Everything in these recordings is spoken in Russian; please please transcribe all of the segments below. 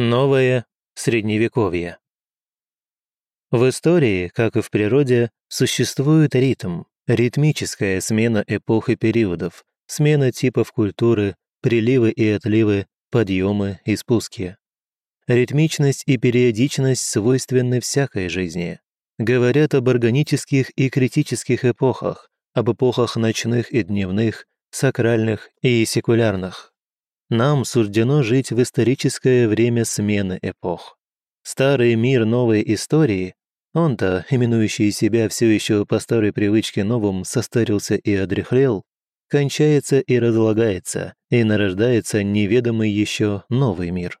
Новое Средневековье. В истории, как и в природе, существует ритм, ритмическая смена эпох и периодов, смена типов культуры, приливы и отливы, подъемы и спуски. Ритмичность и периодичность свойственны всякой жизни. Говорят об органических и критических эпохах, об эпохах ночных и дневных, сакральных и секулярных. Нам суждено жить в историческое время смены эпох. Старый мир новой истории, он-то, именующий себя все еще по старой привычке новым, состарился и одряхлел, кончается и разлагается, и нарождается неведомый еще новый мир.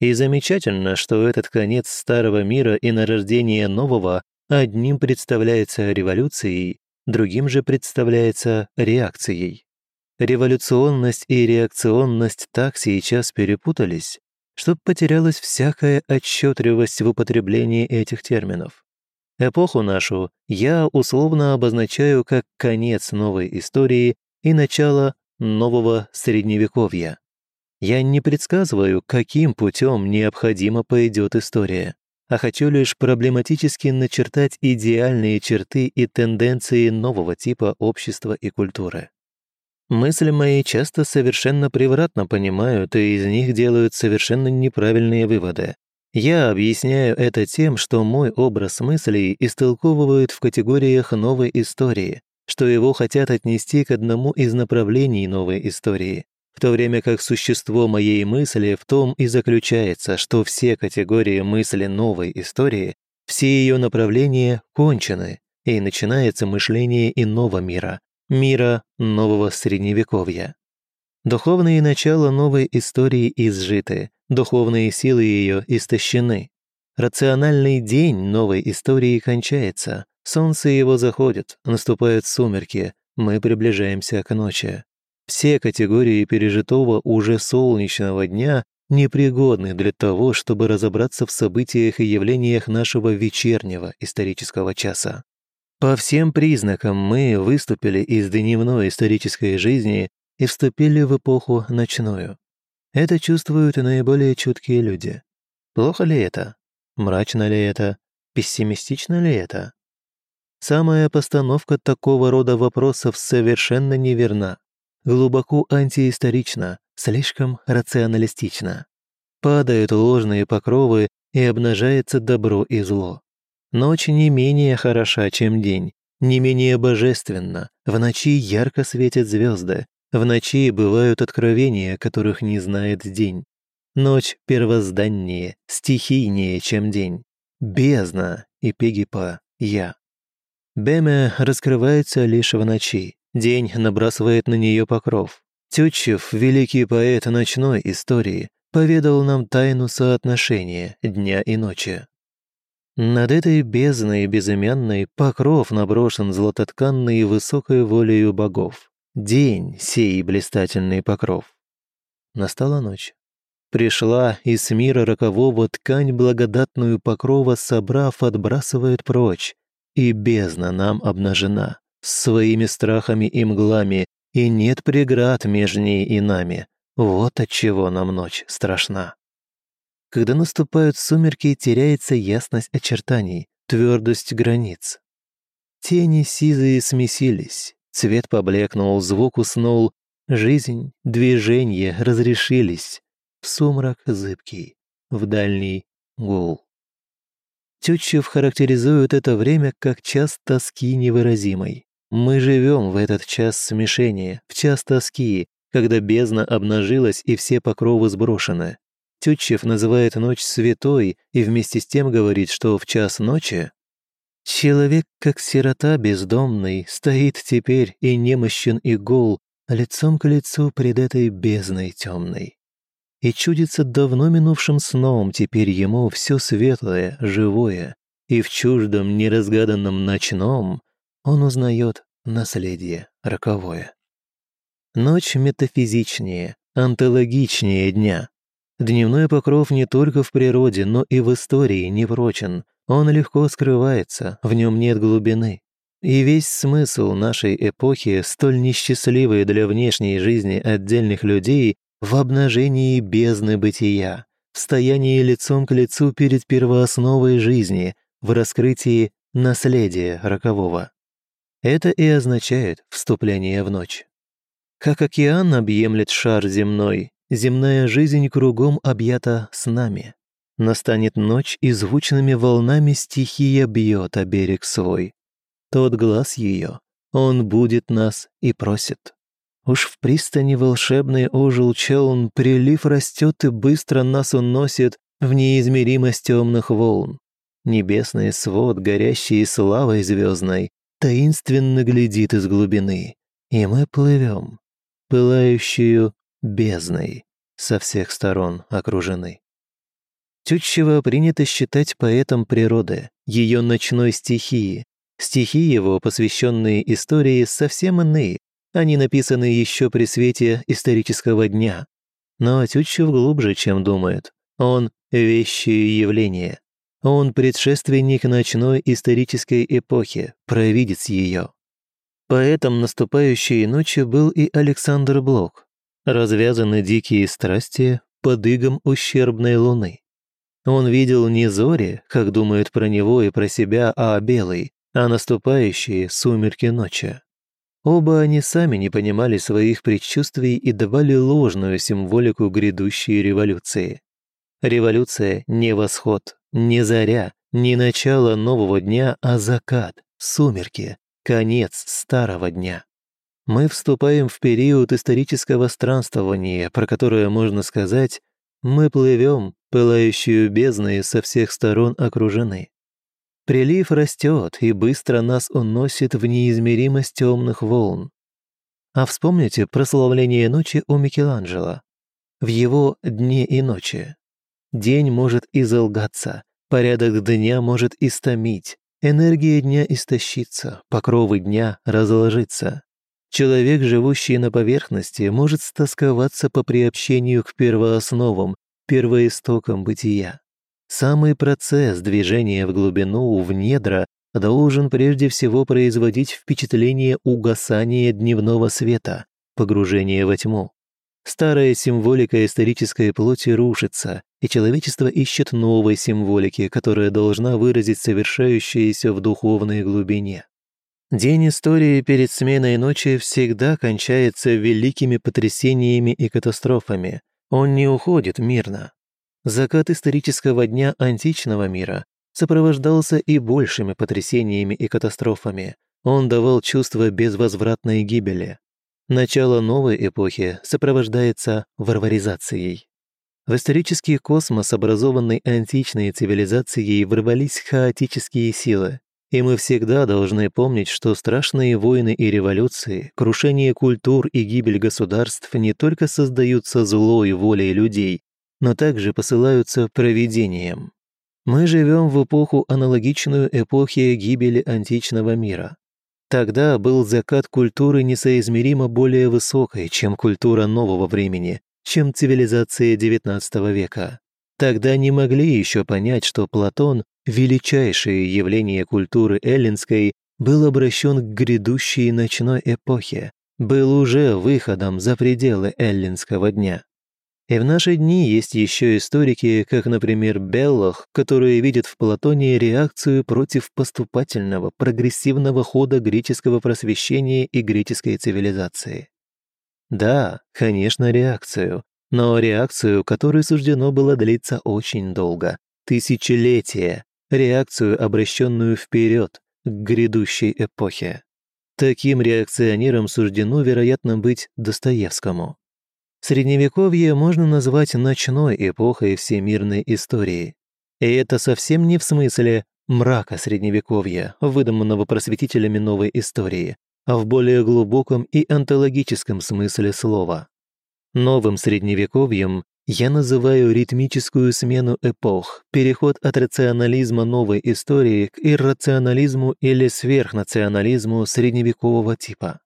И замечательно, что этот конец старого мира и нарождение нового одним представляется революцией, другим же представляется реакцией. Революционность и реакционность так сейчас перепутались, что потерялась всякая отчетливость в употреблении этих терминов. Эпоху нашу я условно обозначаю как конец новой истории и начало нового средневековья. Я не предсказываю, каким путем необходимо пойдет история, а хочу лишь проблематически начертать идеальные черты и тенденции нового типа общества и культуры. Мысли мои часто совершенно превратно понимают, и из них делают совершенно неправильные выводы. Я объясняю это тем, что мой образ мыслей истолковывают в категориях новой истории, что его хотят отнести к одному из направлений новой истории, в то время как существо моей мысли в том и заключается, что все категории мысли новой истории, все ее направления кончены, и начинается мышление иного мира, мира нового средневековья. Духовные начала новой истории изжиты, духовные силы ее истощены. Рациональный день новой истории кончается, солнце его заходит, наступают сумерки, мы приближаемся к ночи. Все категории пережитого уже солнечного дня непригодны для того, чтобы разобраться в событиях и явлениях нашего вечернего исторического часа. По всем признакам мы выступили из дневной исторической жизни и вступили в эпоху ночную. Это чувствуют наиболее чуткие люди. Плохо ли это? Мрачно ли это? Пессимистично ли это? Самая постановка такого рода вопросов совершенно неверна, глубоко антиисторична, слишком рационалистична. Падают ложные покровы и обнажается добро и зло. Ночь не менее хороша, чем день, не менее божественна. В ночи ярко светят звезды, в ночи бывают откровения, которых не знает день. Ночь первозданнее, стихийнее, чем день. Бездна и Пегипа – я. Беме раскрывается лишь в ночи, день набрасывает на нее покров. Тютчев, великий поэт ночной истории, поведал нам тайну соотношения дня и ночи. Над этой бездной безымянной покров наброшен златотканный высокой волею богов. День сей блистательный покров. Настала ночь. Пришла из мира рокового ткань благодатную покрова, собрав, отбрасывает прочь. И бездна нам обнажена, своими страхами и мглами, и нет преград между ней и нами. Вот отчего нам ночь страшна. Когда наступают сумерки, теряется ясность очертаний, твердость границ. Тени сизые смесились, цвет поблекнул, звук уснул, жизнь, движение разрешились. В сумрак зыбкий, в дальний гул. Тютчев характеризует это время как час тоски невыразимой. Мы живем в этот час смешения, в час тоски, когда бездна обнажилась и все покровы сброшены. Тютчев называет ночь святой и вместе с тем говорит, что в час ночи Человек, как сирота бездомный, стоит теперь и немощен и гол, лицом к лицу пред этой бездной темной. И чудится давно минувшим сном теперь ему все светлое, живое, и в чуждом, неразгаданном ночном он узнает наследие роковое. Ночь метафизичнее, антологичнее дня, Дневной покров не только в природе, но и в истории не прочен. Он легко скрывается, в нем нет глубины. И весь смысл нашей эпохи, столь несчастливой для внешней жизни отдельных людей, в обнажении бездны бытия, в стоянии лицом к лицу перед первоосновой жизни, в раскрытии наследия рокового. Это и означает вступление в ночь. Как океан объемлет шар земной, земная жизнь кругом объята с нами. Настанет ночь, и звучными волнами стихия бьет о берег свой. Тот глаз ее, он будет нас и просит. Уж в пристани волшебный ожил челн, прилив растет и быстро нас уносит в неизмеримость темных волн. Небесный свод, горящий славой звездной, таинственно глядит из глубины, и мы плывем, пылающую бездной, со всех сторон окружены. Тютчева принято считать поэтом природы, ее ночной стихии. Стихи его, посвященные истории, совсем иные, они написаны еще при свете исторического дня. Но Тютчев глубже, чем думает. Он – вещие явления. Он предшественник ночной исторической эпохи, провидец ее. Поэтом наступающей ночи был и Александр Блок. Развязаны дикие страсти под игом ущербной луны. Он видел не зори, как думают про него и про себя, а белый, а наступающие сумерки ночи. Оба они сами не понимали своих предчувствий и давали ложную символику грядущей революции. Революция не восход, не заря, не начало нового дня, а закат, сумерки, конец старого дня. Мы вступаем в период исторического странствования, про которое можно сказать, мы плывем, пылающую бездной со всех сторон окружены. Прилив растет и быстро нас уносит в неизмеримость темных волн. А вспомните прославление ночи у Микеланджело. В его «Дне и ночи». День может изолгаться, порядок дня может истомить, энергия дня истощится, покровы дня разложиться. Человек, живущий на поверхности, может стосковаться по приобщению к первоосновам, первоистокам бытия. Самый процесс движения в глубину, в недра, должен прежде всего производить впечатление угасания дневного света, погружения во тьму. Старая символика исторической плоти рушится, и человечество ищет новой символики, которая должна выразить совершающееся в духовной глубине. День истории перед сменой ночи всегда кончается великими потрясениями и катастрофами. Он не уходит мирно. Закат исторического дня античного мира сопровождался и большими потрясениями и катастрофами. Он давал чувство безвозвратной гибели. Начало новой эпохи сопровождается варваризацией. В исторический космос, образованный античной цивилизацией, ворвались хаотические силы. И мы всегда должны помнить, что страшные войны и революции, крушение культур и гибель государств не только создаются злой волей людей, но также посылаются провидением. Мы живем в эпоху, аналогичную эпохе гибели античного мира. Тогда был закат культуры несоизмеримо более высокой, чем культура нового времени, чем цивилизация XIX века. Тогда не могли еще понять, что Платон, величайшее явление культуры эллинской, был обращен к грядущей ночной эпохе, был уже выходом за пределы эллинского дня. И в наши дни есть еще историки, как, например, Беллах, которые видят в Платоне реакцию против поступательного, прогрессивного хода греческого просвещения и греческой цивилизации. Да, конечно, реакцию, но реакцию, которой суждено было длиться очень долго, тысячелетия, реакцию, обращенную вперед, к грядущей эпохе. Таким реакционером суждено, вероятно, быть Достоевскому. Средневековье можно назвать ночной эпохой всемирной истории. И это совсем не в смысле мрака Средневековья, выдуманного просветителями новой истории, а в более глубоком и онтологическом смысле слова. Новым Средневековьем я называю ритмическую смену эпох, переход от рационализма новой истории к иррационализму или сверхнационализму средневекового типа.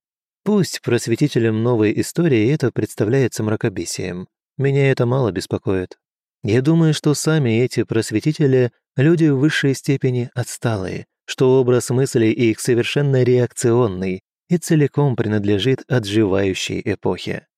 Пусть просветителям новой истории это представляется мракобесием. Меня это мало беспокоит. Я думаю, что сами эти просветители – люди в высшей степени отсталые, что образ мыслей их совершенно реакционный и целиком принадлежит отживающей эпохе.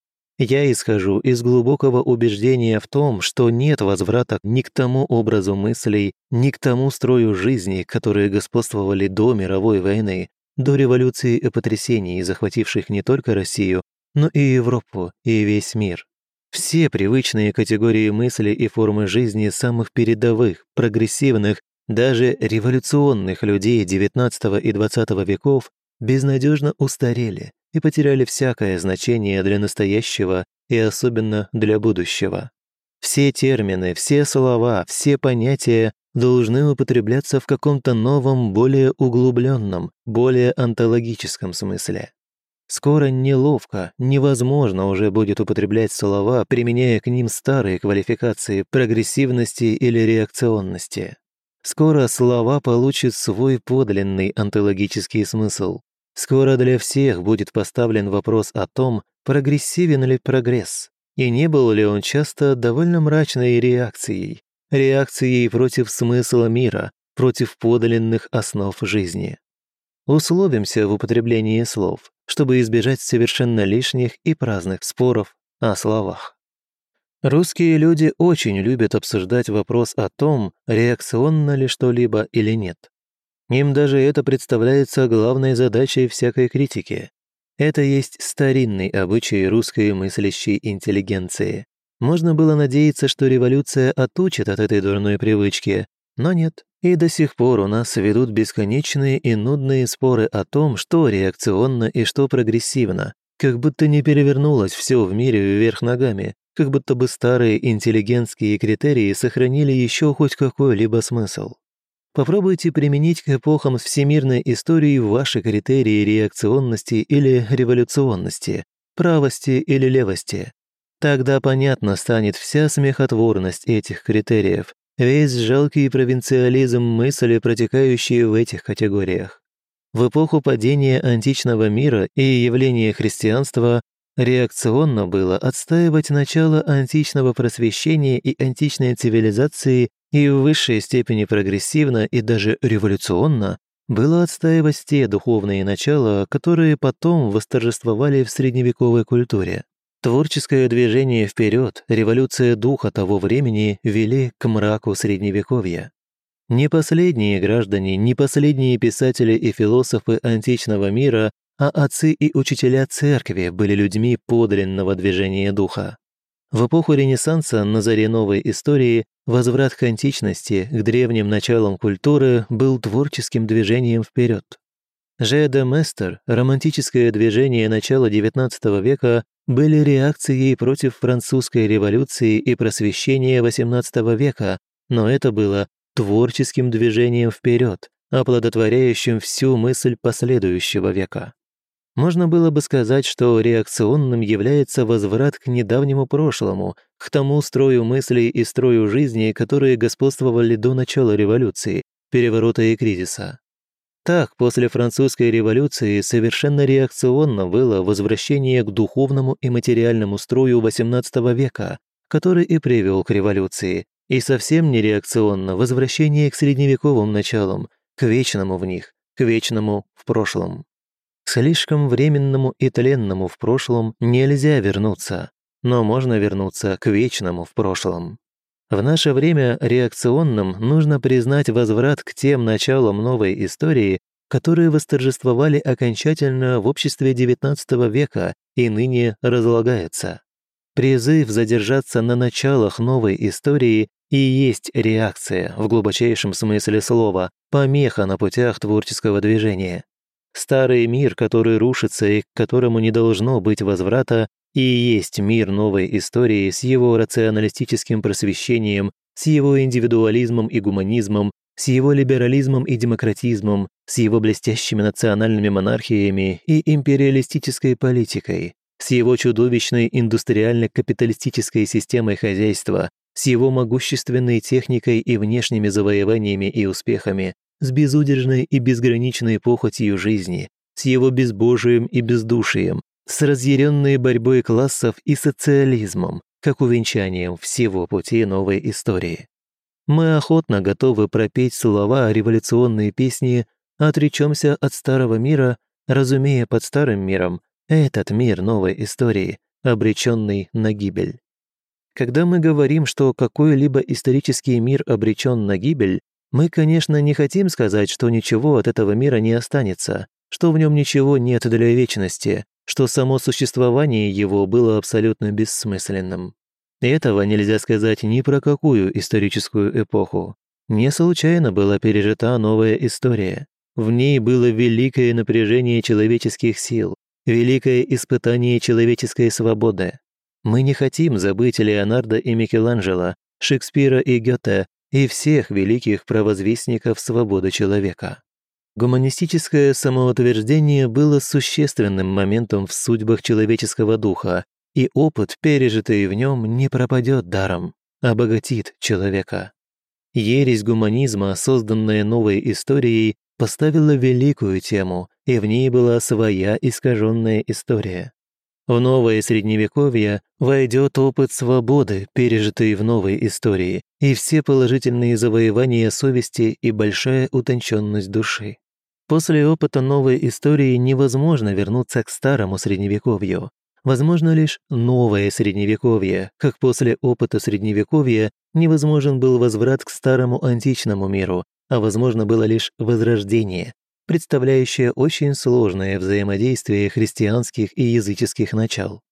Я исхожу из глубокого убеждения в том, что нет возврата ни к тому образу мыслей, ни к тому строю жизни, которые господствовали до мировой войны, до революции и потрясений, захвативших не только Россию, но и Европу, и весь мир. Все привычные категории мысли и формы жизни самых передовых, прогрессивных, даже революционных людей XIX и XX веков безнадежно устарели и потеряли всякое значение для настоящего и особенно для будущего. Все термины, все слова, все понятия должны употребляться в каком-то новом, более углубленном, более онтологическом смысле. Скоро неловко, невозможно уже будет употреблять слова, применяя к ним старые квалификации прогрессивности или реакционности. Скоро слова получат свой подлинный онтологический смысл. Скоро для всех будет поставлен вопрос о том, прогрессивен ли прогресс, и не был ли он часто довольно мрачной реакцией, реакцией против смысла мира, против подлинных основ жизни. Условимся в употреблении слов, чтобы избежать совершенно лишних и праздных споров о словах. Русские люди очень любят обсуждать вопрос о том, реакционно ли что-либо или нет. Им даже это представляется главной задачей всякой критики. Это есть старинный обычай русской мыслящей интеллигенции. Можно было надеяться, что революция отучит от этой дурной привычки, но нет. И до сих пор у нас ведут бесконечные и нудные споры о том, что реакционно и что прогрессивно, как будто не перевернулось все в мире вверх ногами, как будто бы старые интеллигентские критерии сохранили еще хоть какой-либо смысл. Попробуйте применить к эпохам всемирной истории ваши критерии реакционности или революционности, правости или левости. Тогда понятно станет вся смехотворность этих критериев, весь жалкий провинциализм мысли, протекающие в этих категориях. В эпоху падения античного мира и явления христианства реакционно было отстаивать начало античного просвещения и античной цивилизации и в высшей степени прогрессивно и даже революционно было отстаивать те духовные начала, которые потом восторжествовали в средневековой культуре. Творческое движение вперед, революция духа того времени вели к мраку средневековья. Не последние граждане, не последние писатели и философы античного мира, а отцы и учителя церкви были людьми подлинного движения духа. В эпоху Ренессанса на заре новой истории возврат к античности, к древним началам культуры был творческим движением вперед. Же де Местер, романтическое движение начала XIX века были реакцией против французской революции и просвещения XVIII века, но это было творческим движением вперед, оплодотворяющим всю мысль последующего века. Можно было бы сказать, что реакционным является возврат к недавнему прошлому, к тому строю мыслей и строю жизни, которые господствовали до начала революции, переворота и кризиса. Так, после французской революции совершенно реакционно было возвращение к духовному и материальному строю XVIII века, который и привел к революции, и совсем не реакционно возвращение к средневековым началам, к вечному в них, к вечному в прошлом. Слишком временному и тленному в прошлом нельзя вернуться, но можно вернуться к вечному в прошлом. В наше время реакционным нужно признать возврат к тем началам новой истории, которые восторжествовали окончательно в обществе XIX века и ныне разлагается. Призыв задержаться на началах новой истории и есть реакция, в глубочайшем смысле слова, помеха на путях творческого движения. Старый мир, который рушится и к которому не должно быть возврата, и есть мир новой истории с его рационалистическим просвещением, с его индивидуализмом и гуманизмом, с его либерализмом и демократизмом, с его блестящими национальными монархиями и империалистической политикой, с его чудовищной индустриально-капиталистической системой хозяйства, с его могущественной техникой и внешними завоеваниями и успехами, с безудержной и безграничной похотью жизни, с его безбожием и бездушием, с разъяренной борьбой классов и социализмом, как увенчанием всего пути новой истории. Мы охотно готовы пропеть слова революционной песни «Отречемся от старого мира», разумея под старым миром этот мир новой истории, обреченный на гибель. Когда мы говорим, что какой-либо исторический мир обречен на гибель, мы, конечно, не хотим сказать, что ничего от этого мира не останется, что в нем ничего нет для вечности, что само существование его было абсолютно бессмысленным. Этого нельзя сказать ни про какую историческую эпоху. Не случайно была пережита новая история. В ней было великое напряжение человеческих сил, великое испытание человеческой свободы. Мы не хотим забыть Леонардо и Микеланджело, Шекспира и Гёте и всех великих провозвестников свободы человека. Гуманистическое самоутверждение было существенным моментом в судьбах человеческого духа, и опыт, пережитый в нем, не пропадет даром, обогатит человека. Ересь гуманизма, созданная новой историей, поставила великую тему, и в ней была своя искаженная история. В новое средневековье войдет опыт свободы, пережитый в новой истории, и все положительные завоевания совести и большая утонченность души. После опыта новой истории невозможно вернуться к старому средневековью. Возможно лишь новое средневековье, как после опыта средневековья невозможен был возврат к старому античному миру, а возможно было лишь возрождение, представляющее очень сложное взаимодействие христианских и языческих начал.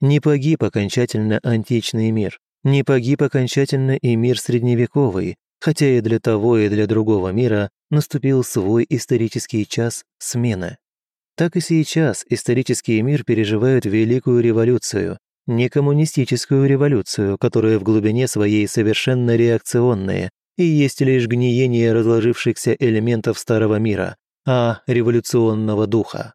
Не погиб окончательно античный мир, не погиб окончательно и мир средневековый, хотя и для того, и для другого мира наступил свой исторический час смены. Так и сейчас исторический мир переживает великую революцию, не коммунистическую революцию, которая в глубине своей совершенно реакционная и есть лишь гниение разложившихся элементов старого мира, а революционного духа.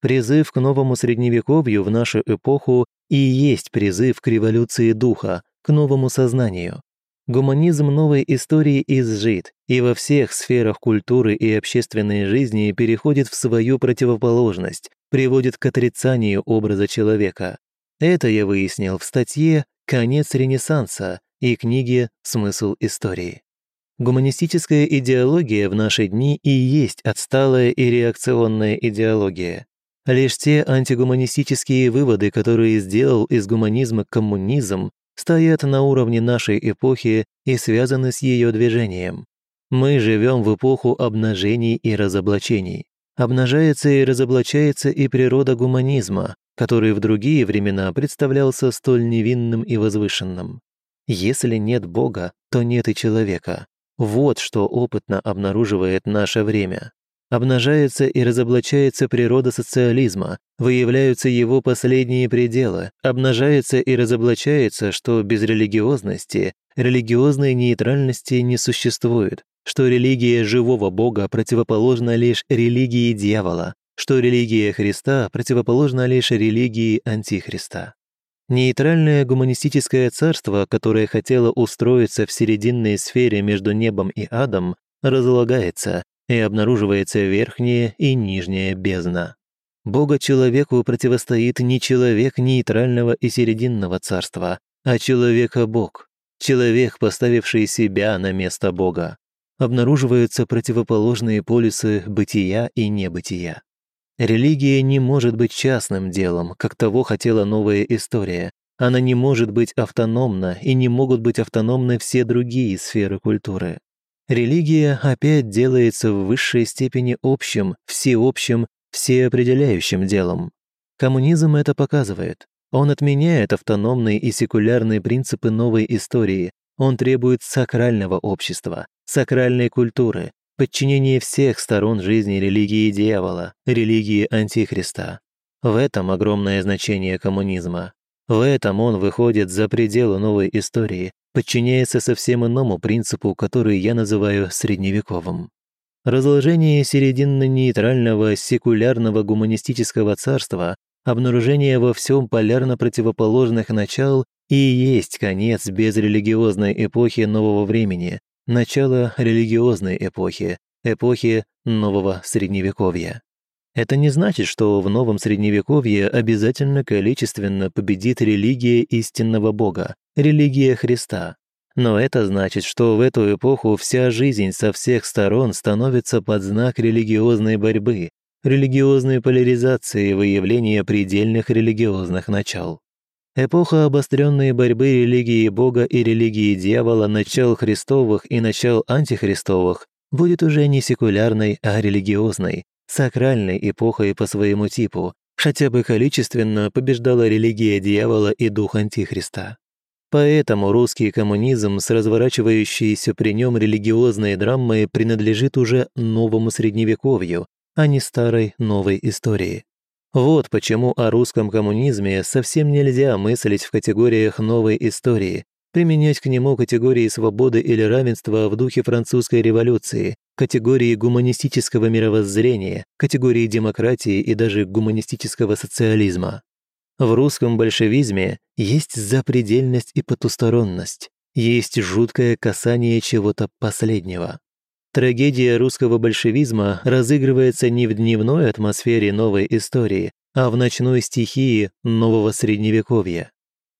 Призыв к новому средневековью в нашу эпоху и есть призыв к революции духа, к новому сознанию. Гуманизм новой истории изжит и во всех сферах культуры и общественной жизни переходит в свою противоположность, приводит к отрицанию образа человека. Это я выяснил в статье «Конец Ренессанса» и книге «Смысл истории». Гуманистическая идеология в наши дни и есть отсталая и реакционная идеология. Лишь те антигуманистические выводы, которые сделал из гуманизма коммунизм, стоят на уровне нашей эпохи и связаны с ее движением. Мы живем в эпоху обнажений и разоблачений. Обнажается и разоблачается и природа гуманизма, который в другие времена представлялся столь невинным и возвышенным. Если нет Бога, то нет и человека. Вот что опытно обнаруживает наше время. Обнажается и разоблачается природа социализма, выявляются его последние пределы, обнажается и разоблачается, что без религиозности, религиозной нейтральности не существует, что религия живого Бога противоположна лишь религии дьявола, что религия Христа противоположна лишь религии Антихриста. Нейтральное гуманистическое царство, которое хотело устроиться в серединной сфере между небом и адом, разлагается, и обнаруживается верхняя и нижняя бездна. Бога человеку противостоит не человек нейтрального и серединного царства, а человека-бог, человек, поставивший себя на место Бога. Обнаруживаются противоположные полюсы бытия и небытия. Религия не может быть частным делом, как того хотела новая история. Она не может быть автономна, и не могут быть автономны все другие сферы культуры. Религия опять делается в высшей степени общим, всеобщим, всеопределяющим делом. Коммунизм это показывает. Он отменяет автономные и секулярные принципы новой истории. Он требует сакрального общества, сакральной культуры, подчинения всех сторон жизни религии дьявола, религии антихриста. В этом огромное значение коммунизма. В этом он выходит за пределы новой истории, подчиняется совсем иному принципу, который я называю средневековым. Разложение серединно-нейтрального секулярного гуманистического царства, обнаружение во всем полярно противоположных начал и есть конец безрелигиозной эпохи нового времени, начало религиозной эпохи, эпохи нового средневековья. Это не значит, что в новом средневековье обязательно количественно победит религия истинного Бога, религия Христа. Но это значит, что в эту эпоху вся жизнь со всех сторон становится под знак религиозной борьбы, религиозной поляризации выявления предельных религиозных начал. Эпоха обостренной борьбы религии Бога и религии дьявола, начал Христовых и начал антихристовых, будет уже не секулярной, а религиозной, сакральной эпохой по своему типу, хотя бы количественно побеждала религия дьявола и дух антихриста. Поэтому русский коммунизм с разворачивающейся при нем религиозной драмой принадлежит уже новому средневековью, а не старой новой истории. Вот почему о русском коммунизме совсем нельзя мыслить в категориях новой истории, применять к нему категории свободы или равенства в духе французской революции, категории гуманистического мировоззрения, категории демократии и даже гуманистического социализма. В русском большевизме есть запредельность и потусторонность, есть жуткое касание чего-то последнего. Трагедия русского большевизма разыгрывается не в дневной атмосфере новой истории, а в ночной стихии нового средневековья.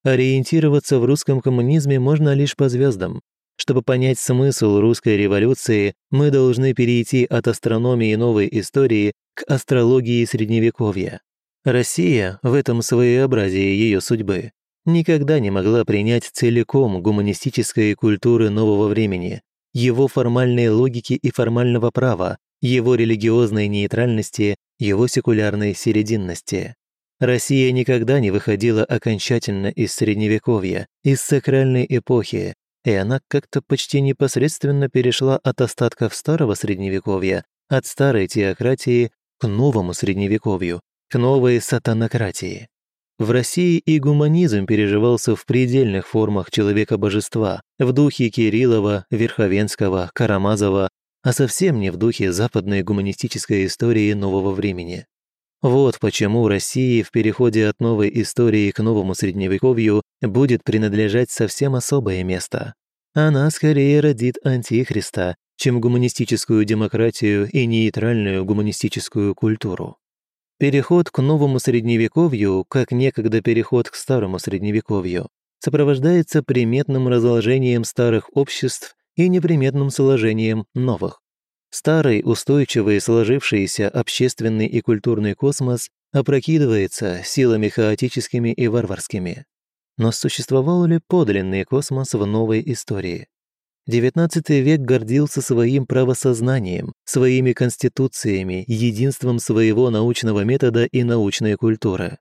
Ориентироваться в русском коммунизме можно лишь по звездам. Чтобы понять смысл русской революции, мы должны перейти от астрономии новой истории к астрологии средневековья. Россия в этом своеобразии ее судьбы никогда не могла принять целиком гуманистической культуры нового времени, его формальной логики и формального права, его религиозной нейтральности, его секулярной серединности. Россия никогда не выходила окончательно из Средневековья, из сакральной эпохи, и она как-то почти непосредственно перешла от остатков старого Средневековья, от старой теократии к новому Средневековью, к новой сатанократии. В России и гуманизм переживался в предельных формах человека-божества, в духе Кириллова, Верховенского, Карамазова, а совсем не в духе западной гуманистической истории нового времени. Вот почему России в переходе от новой истории к новому средневековью будет принадлежать совсем особое место. Она скорее родит антихриста, чем гуманистическую демократию и нейтральную гуманистическую культуру. Переход к новому средневековью, как некогда переход к старому средневековью, сопровождается приметным разложением старых обществ и неприметным сложением новых. Старый, устойчивый, сложившийся общественный и культурный космос опрокидывается силами хаотическими и варварскими. Но существовал ли подлинный космос в новой истории? XIX век гордился своим правосознанием, своими конституциями, единством своего научного метода и научной культуры.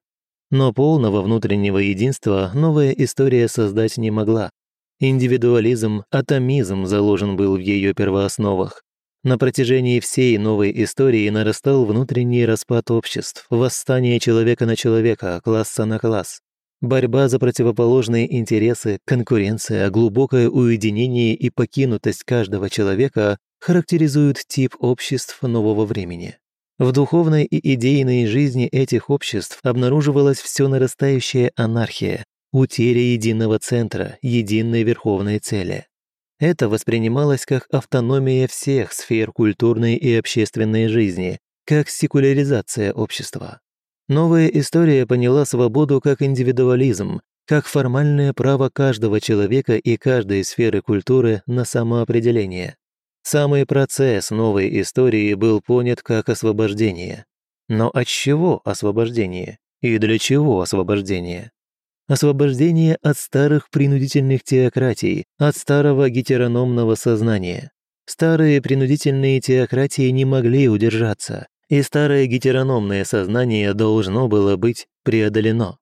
Но полного внутреннего единства новая история создать не могла. Индивидуализм, атомизм заложен был в ее первоосновах. На протяжении всей новой истории нарастал внутренний распад обществ, восстание человека на человека, класса на класс. Борьба за противоположные интересы, конкуренция, глубокое уединение и покинутость каждого человека характеризуют тип обществ нового времени. В духовной и идейной жизни этих обществ обнаруживалась все нарастающая анархия, утеря единого центра, единой верховной цели. Это воспринималось как автономия всех сфер культурной и общественной жизни, как секуляризация общества. Новая история поняла свободу как индивидуализм, как формальное право каждого человека и каждой сферы культуры на самоопределение. Самый процесс новой истории был понят как освобождение. Но от чего освобождение? И для чего освобождение? Освобождение от старых принудительных теократий, от старого гетерономного сознания. Старые принудительные теократии не могли удержаться, и старое гетерономное сознание должно было быть преодолено.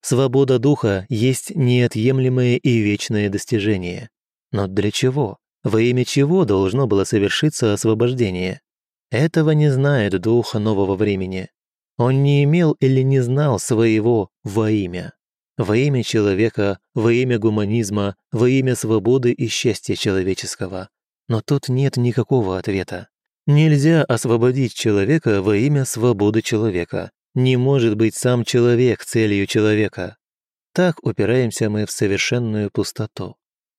Свобода духа есть неотъемлемое и вечное достижение. Но для чего? Во имя чего должно было совершиться освобождение? Этого не знает дух нового времени. Он не имел или не знал своего во имя. Во имя человека, во имя гуманизма, во имя свободы и счастья человеческого. Но тут нет никакого ответа. Нельзя освободить человека во имя свободы человека. Не может быть сам человек целью человека. Так упираемся мы в совершенную пустоту.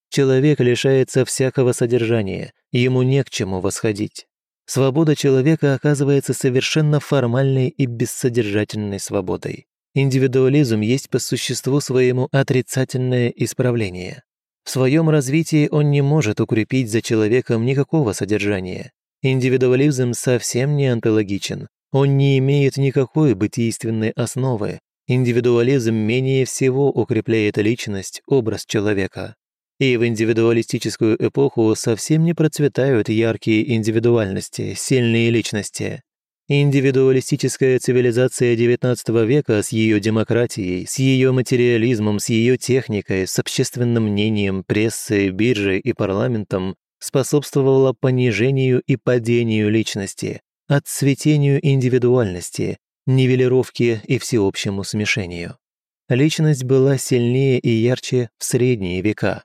Человек лишается всякого содержания, ему не к чему восходить. Свобода человека оказывается совершенно формальной и бессодержательной свободой. Индивидуализм есть по существу своему отрицательное исправление. В своем развитии он не может укрепить за человеком никакого содержания, Индивидуализм совсем не онтологичен. Он не имеет никакой бытийственной основы. индивидуализм менее всего укрепляет личность, образ человека. И в индивидуалистическую эпоху совсем не процветают яркие индивидуальности, сильные личности. Индивидуалистическая цивилизация XIX века с ее демократией, с ее материализмом, с ее техникой, с общественным мнением, прессой, биржей и парламентом способствовала понижению и падению личности, отцветению индивидуальности, нивелировке и всеобщему смешению. Личность была сильнее и ярче в средние века.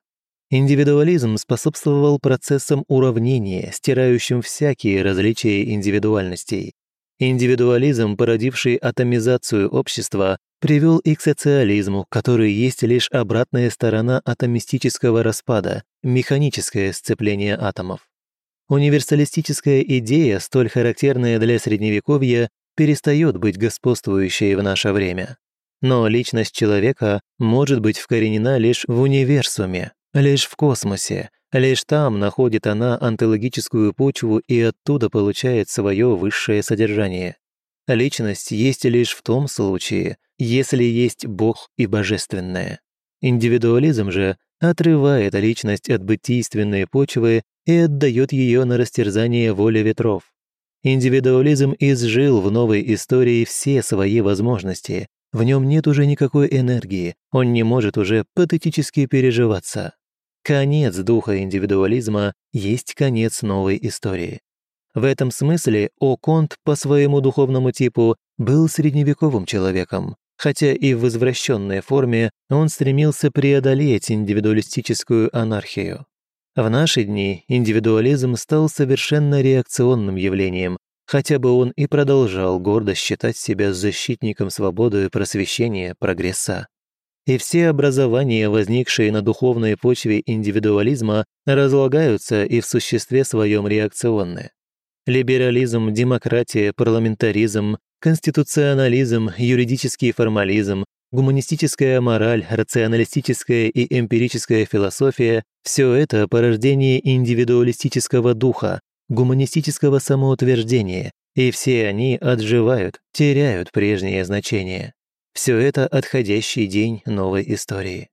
Индивидуализм способствовал процессам уравнения, стирающим всякие различия индивидуальностей. Индивидуализм, породивший атомизацию общества, привел и к социализму, который есть лишь обратная сторона атомистического распада, механическое сцепление атомов. Универсалистическая идея, столь характерная для Средневековья, перестает быть господствующей в наше время. Но личность человека может быть вкоренена лишь в универсуме, Лишь в космосе, лишь там находит она онтологическую почву и оттуда получает свое высшее содержание. Личность есть лишь в том случае, если есть Бог и Божественное. Индивидуализм же отрывает личность от бытийственной почвы и отдает ее на растерзание воли ветров. Индивидуализм изжил в новой истории все свои возможности. В нем нет уже никакой энергии, он не может уже патетически переживаться. Конец духа индивидуализма есть конец новой истории. В этом смысле О'Конт по своему духовному типу был средневековым человеком, хотя и в возвращенной форме он стремился преодолеть индивидуалистическую анархию. В наши дни индивидуализм стал совершенно реакционным явлением, хотя бы он и продолжал гордо считать себя защитником свободы, просвещения, прогресса и все образования, возникшие на духовной почве индивидуализма, разлагаются и в существе своем реакционны. Либерализм, демократия, парламентаризм, конституционализм, юридический формализм, гуманистическая мораль, рационалистическая и эмпирическая философия – все это порождение индивидуалистического духа, гуманистического самоутверждения, и все они отживают, теряют прежнее значение. Все это отходящий день новой истории.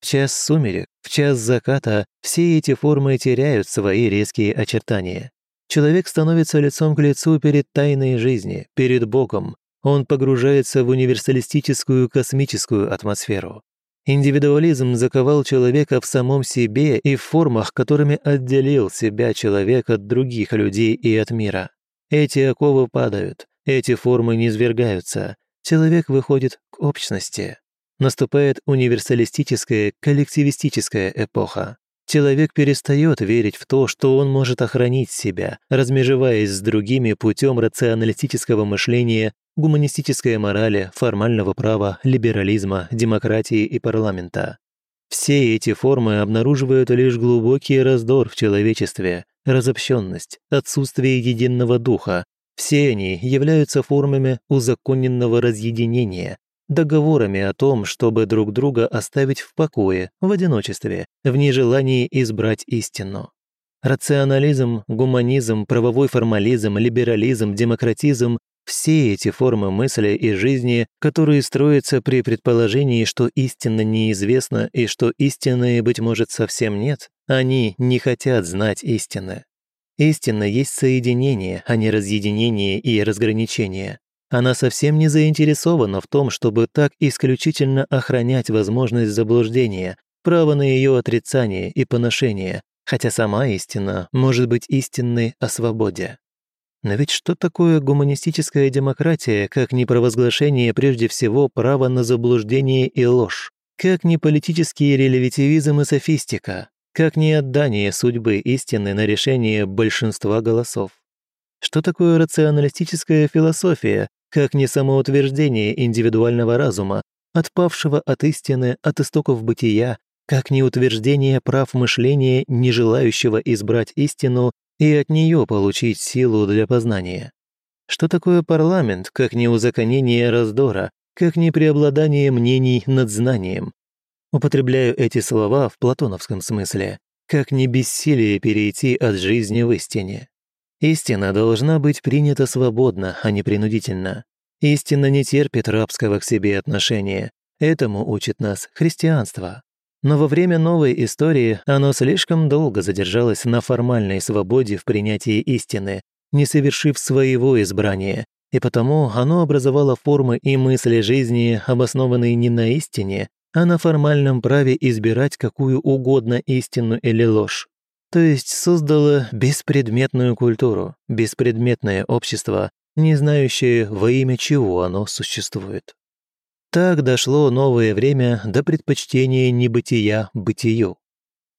В час сумерек, в час заката все эти формы теряют свои резкие очертания. Человек становится лицом к лицу перед тайной жизни, перед Богом. Он погружается в универсалистическую космическую атмосферу. Индивидуализм заковал человека в самом себе и в формах, которыми отделил себя человек от других людей и от мира. Эти оковы падают, эти формы низвергаются, человек выходит к общности. Наступает универсалистическая, коллективистическая эпоха. Человек перестает верить в то, что он может охранить себя, размежеваясь с другими путем рационалистического мышления, гуманистической морали, формального права, либерализма, демократии и парламента. Все эти формы обнаруживают лишь глубокий раздор в человечестве, разобщенность, отсутствие единого духа, все они являются формами узаконенного разъединения, договорами о том, чтобы друг друга оставить в покое, в одиночестве, в нежелании избрать истину. Рационализм, гуманизм, правовой формализм, либерализм, демократизм – все эти формы мысли и жизни, которые строятся при предположении, что истина неизвестна и что истины, быть может, совсем нет, они не хотят знать истины. Истина есть соединение, а не разъединение и разграничение. Она совсем не заинтересована в том, чтобы так исключительно охранять возможность заблуждения, право на ее отрицание и поношение, хотя сама истина может быть истинной о свободе. Но ведь что такое гуманистическая демократия, как не провозглашение прежде всего права на заблуждение и ложь, как не политический релятивизм и софистика, как не отдание судьбы истины на решение большинства голосов. Что такое рационалистическая философия, как не самоутверждение индивидуального разума, отпавшего от истины, от истоков бытия, как не утверждение прав мышления, не желающего избрать истину и от нее получить силу для познания? Что такое парламент, как не узаконение раздора, как не преобладание мнений над знанием, Употребляю эти слова в платоновском смысле, как не бессилие перейти от жизни в истине. Истина должна быть принята свободно, а не принудительно. Истина не терпит рабского к себе отношения. Этому учит нас христианство. Но во время новой истории оно слишком долго задержалось на формальной свободе в принятии истины, не совершив своего избрания, и потому оно образовало формы и мысли жизни, обоснованные не на истине, а на формальном праве избирать какую угодно истину или ложь. То есть создало беспредметную культуру, беспредметное общество, не знающее, во имя чего оно существует. Так дошло новое время до предпочтения небытия бытию.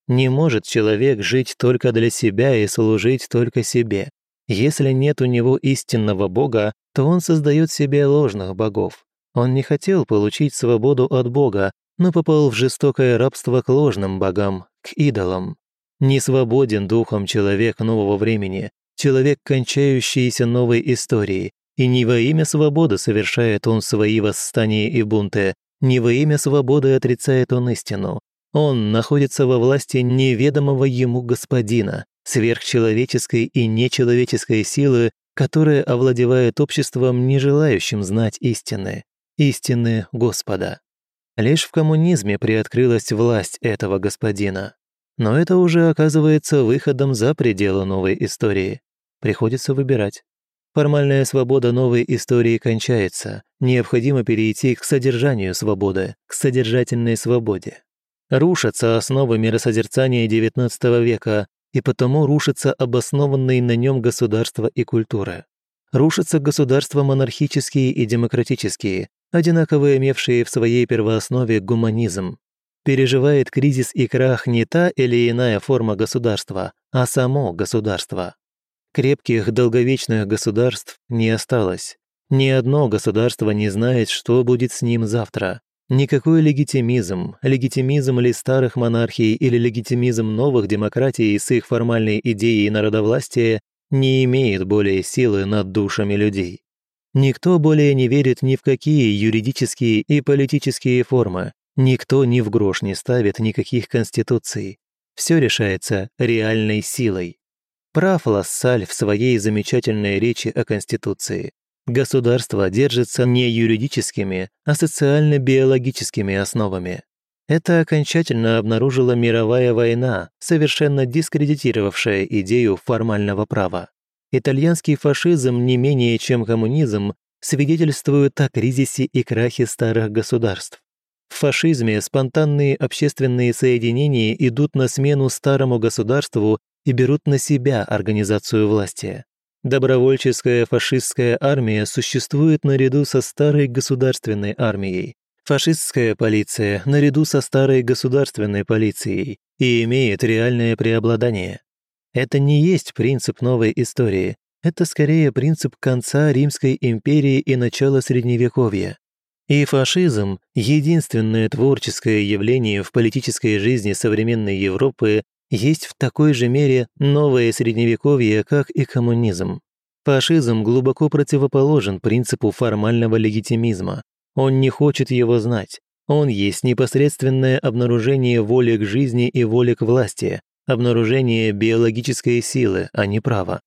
Не может человек жить только для себя и служить только себе. Если нет у него истинного Бога, то он создает себе ложных богов. Он не хотел получить свободу от Бога, но попал в жестокое рабство к ложным богам, к идолам. Не свободен духом человек нового времени, человек, кончающийся новой историей, и не во имя свободы совершает он свои восстания и бунты, не во имя свободы отрицает он истину. Он находится во власти неведомого ему господина, сверхчеловеческой и нечеловеческой силы, которая овладевает обществом, не желающим знать истины, истины Господа. Лишь в коммунизме приоткрылась власть этого господина. Но это уже оказывается выходом за пределы новой истории. Приходится выбирать. Формальная свобода новой истории кончается. Необходимо перейти к содержанию свободы, к содержательной свободе. Рушатся основы миросозерцания XIX века, и потому рушатся обоснованные на нем государства и культура. Рушатся государства монархические и демократические, одинаково имевшие в своей первооснове гуманизм. Переживает кризис и крах не та или иная форма государства, а само государство. Крепких долговечных государств не осталось. Ни одно государство не знает, что будет с ним завтра. Никакой легитимизм, легитимизм ли старых монархий или легитимизм новых демократий с их формальной идеей народовластия не имеет более силы над душами людей. Никто более не верит ни в какие юридические и политические формы, никто ни в грош не ставит никаких конституций. Все решается реальной силой. Прав Лассаль в своей замечательной речи о Конституции. Государство держится не юридическими, а социально-биологическими основами. Это окончательно обнаружила мировая война, совершенно дискредитировавшая идею формального права. Итальянский фашизм не менее чем коммунизм свидетельствует о кризисе и крахе старых государств. В фашизме спонтанные общественные соединения идут на смену старому государству и берут на себя организацию власти. Добровольческая фашистская армия существует наряду со старой государственной армией. Фашистская полиция наряду со старой государственной полицией и имеет реальное преобладание. Это не есть принцип новой истории, это скорее принцип конца Римской империи и начала Средневековья. И фашизм – единственное творческое явление в политической жизни современной Европы, есть в такой же мере новое Средневековье, как и коммунизм. Фашизм глубоко противоположен принципу формального легитимизма. Он не хочет его знать. Он есть непосредственное обнаружение воли к жизни и воли к власти, обнаружение биологической силы, а не права.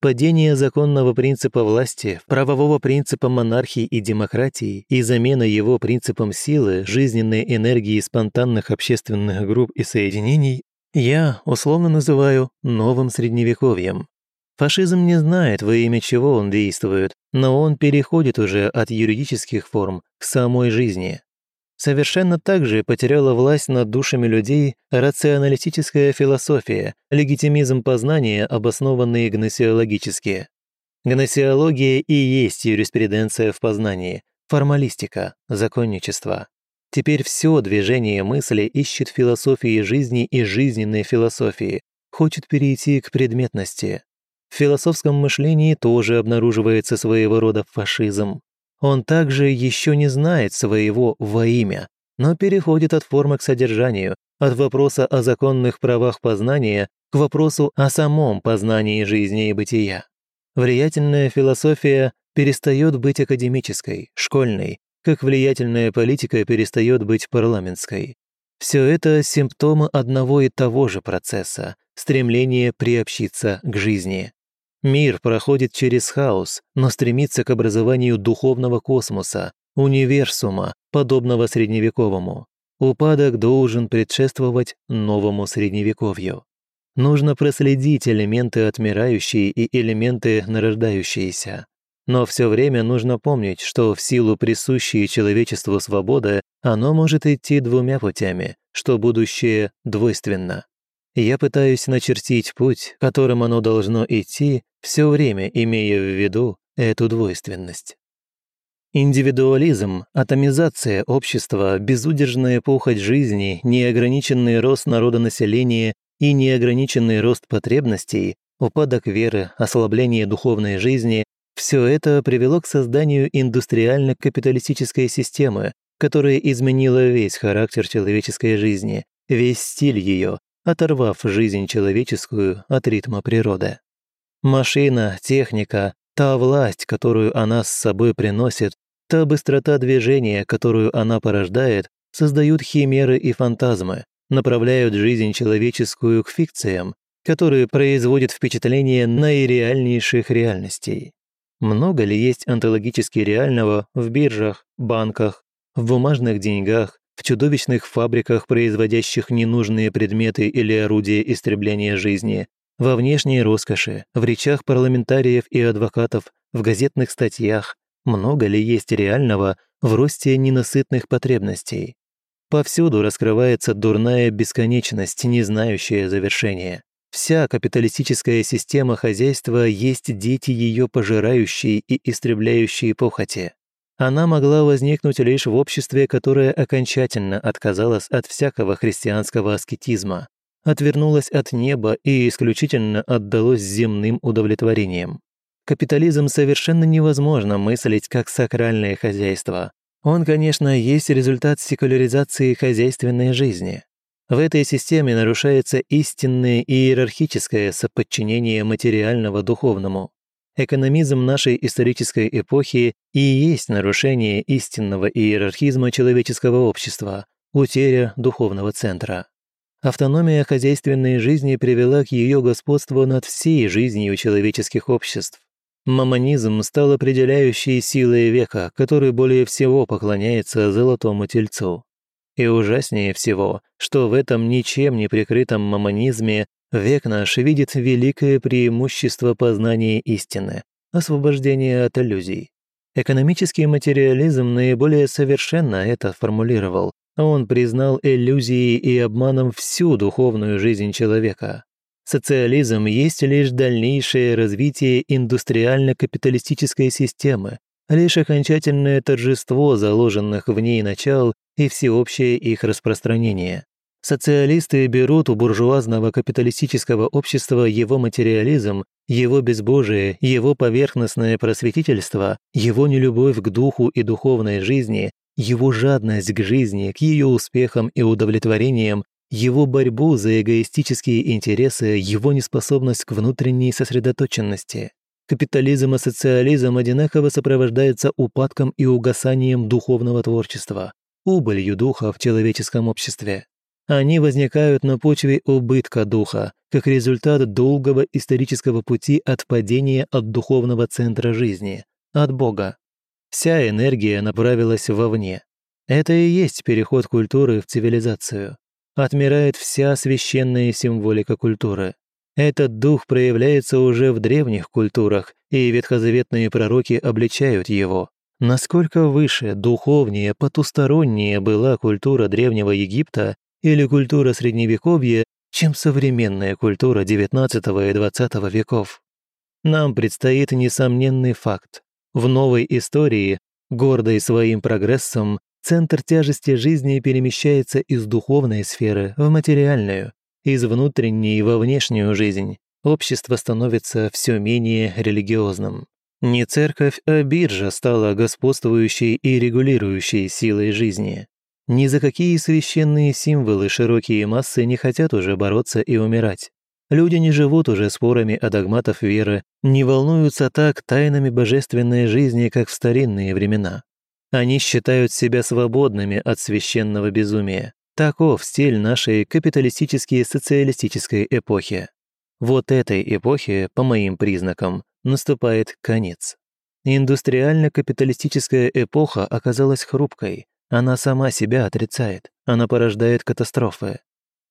Падение законного принципа власти, правового принципа монархии и демократии и замена его принципом силы, жизненной энергии спонтанных общественных групп и соединений я условно называю новым средневековьем. Фашизм не знает, во имя чего он действует, но он переходит уже от юридических форм к самой жизни. Совершенно так же потеряла власть над душами людей рационалистическая философия, легитимизм познания, обоснованные гносеологически. Гносеология и есть юриспруденция в познании, формалистика, законничество. Теперь все движение мысли ищет философии жизни и жизненной философии, хочет перейти к предметности. В философском мышлении тоже обнаруживается своего рода фашизм. Он также еще не знает своего во имя, но переходит от формы к содержанию, от вопроса о законных правах познания к вопросу о самом познании жизни и бытия. Влиятельная философия перестает быть академической, школьной, как влиятельная политика перестает быть парламентской. Все это симптомы одного и того же процесса – стремления приобщиться к жизни. Мир проходит через хаос, но стремится к образованию духовного космоса, универсума, подобного средневековому. Упадок должен предшествовать новому средневековью. Нужно проследить элементы отмирающие и элементы нарождающиеся. Но все время нужно помнить, что в силу присущей человечеству свободы оно может идти двумя путями, что будущее двойственно. Я пытаюсь начертить путь, которым оно должно идти, все время имея в виду эту двойственность. Индивидуализм, атомизация общества, безудержная похоть жизни, неограниченный рост народонаселения и неограниченный рост потребностей, упадок веры, ослабление духовной жизни – все это привело к созданию индустриально-капиталистической системы, которая изменила весь характер человеческой жизни, весь стиль ее, оторвав жизнь человеческую от ритма природы. Машина, техника, та власть, которую она с собой приносит, та быстрота движения, которую она порождает, создают химеры и фантазмы, направляют жизнь человеческую к фикциям, которые производят впечатление наиреальнейших реальностей. Много ли есть онтологически реального в биржах, банках, в бумажных деньгах, в чудовищных фабриках, производящих ненужные предметы или орудия истребления жизни, во внешней роскоши, в речах парламентариев и адвокатов, в газетных статьях, много ли есть реального в росте ненасытных потребностей. Повсюду раскрывается дурная бесконечность, не знающая завершения. Вся капиталистическая система хозяйства есть дети ее пожирающие и истребляющие похоти. Она могла возникнуть лишь в обществе, которое окончательно отказалось от всякого христианского аскетизма, отвернулось от неба и исключительно отдалось земным удовлетворениям. Капитализм совершенно невозможно мыслить как сакральное хозяйство, он, конечно, есть результат секуляризации хозяйственной жизни. В этой системе нарушается истинное иерархическое соподчинение материального духовному. Экономизм нашей исторической эпохи и есть нарушение истинного иерархизма человеческого общества, утеря духовного центра. Автономия хозяйственной жизни привела к ее господству над всей жизнью человеческих обществ. Мамонизм стал определяющей силой века, который более всего поклоняется золотому тельцу. И ужаснее всего, что в этом ничем не прикрытом мамонизме век наш видит великое преимущество познания истины, освобождение от иллюзий. Экономический материализм наиболее совершенно это формулировал. Он признал иллюзией и обманом всю духовную жизнь человека. Социализм есть лишь дальнейшее развитие индустриально-капиталистической системы, лишь окончательное торжество заложенных в ней начал и всеобщее их распространение. Социалисты берут у буржуазного капиталистического общества его материализм, его безбожие, его поверхностное просветительство, его нелюбовь к духу и духовной жизни, его жадность к жизни, к ее успехам и удовлетворениям его борьбу за эгоистические интересы, его неспособность к внутренней сосредоточенности. Капитализм и социализм одинаково сопровождаются упадком и угасанием духовного творчества, убылью духа в человеческом обществе. Они возникают на почве убытка духа, как результат долгого исторического пути от падения от духовного центра жизни, от Бога. Вся энергия направилась вовне. Это и есть переход культуры в цивилизацию отмирает вся священная символика культуры. Этот дух проявляется уже в древних культурах, и ветхозаветные пророки обличают его. Насколько выше, духовнее, потустороннее была культура Древнего Египта или культура Средневековья, чем современная культура XIX и XX веков. Нам предстоит несомненный факт. В новой истории, гордой своим прогрессом, Центр тяжести жизни перемещается из духовной сферы в материальную, из внутренней во внешнюю жизнь. Общество становится все менее религиозным. Не церковь, а биржа стала господствующей и регулирующей силой жизни. Ни за какие священные символы широкие массы не хотят уже бороться и умирать. Люди не живут уже спорами о догматах веры, не волнуются так тайнами божественной жизни, как в старинные времена. Они считают себя свободными от священного безумия. Таков стиль нашей капиталистической социалистической эпохи. Вот этой эпохи, по моим признакам, наступает конец. Индустриально-капиталистическая эпоха оказалась хрупкой. Она сама себя отрицает. Она порождает катастрофы.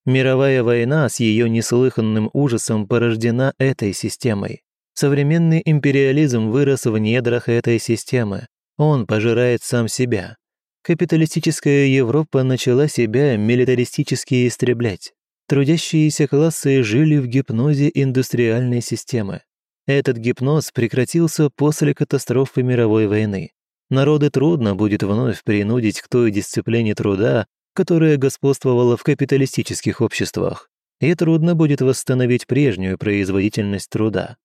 Мировая война с ее неслыханным ужасом порождена этой системой. Современный империализм вырос в недрах этой системы. Он пожирает сам себя. Капиталистическая Европа начала себя милитаристически истреблять. Трудящиеся классы жили в гипнозе индустриальной системы. Этот гипноз прекратился после катастрофы мировой войны. Народы трудно будет вновь принудить к той дисциплине труда, которая господствовала в капиталистических обществах, и трудно будет восстановить прежнюю производительность труда.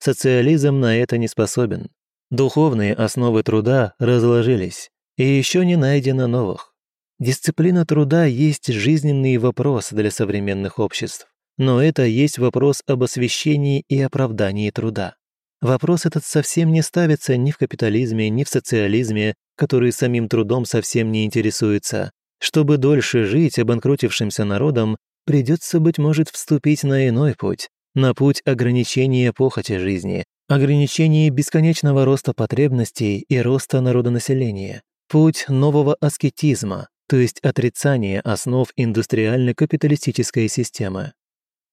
Социализм на это не способен. Духовные основы труда разложились, и еще не найдено новых. Дисциплина труда есть жизненный вопрос для современных обществ, но это есть вопрос об освещении и оправдании труда. Вопрос этот совсем не ставится ни в капитализме, ни в социализме, который самим трудом совсем не интересуется. Чтобы дольше жить обанкротившимся народом, придется, быть может, вступить на иной путь, на путь ограничения похоти жизни, ограничения бесконечного роста потребностей и роста народонаселения, путь нового аскетизма, то есть отрицания основ индустриально-капиталистической системы.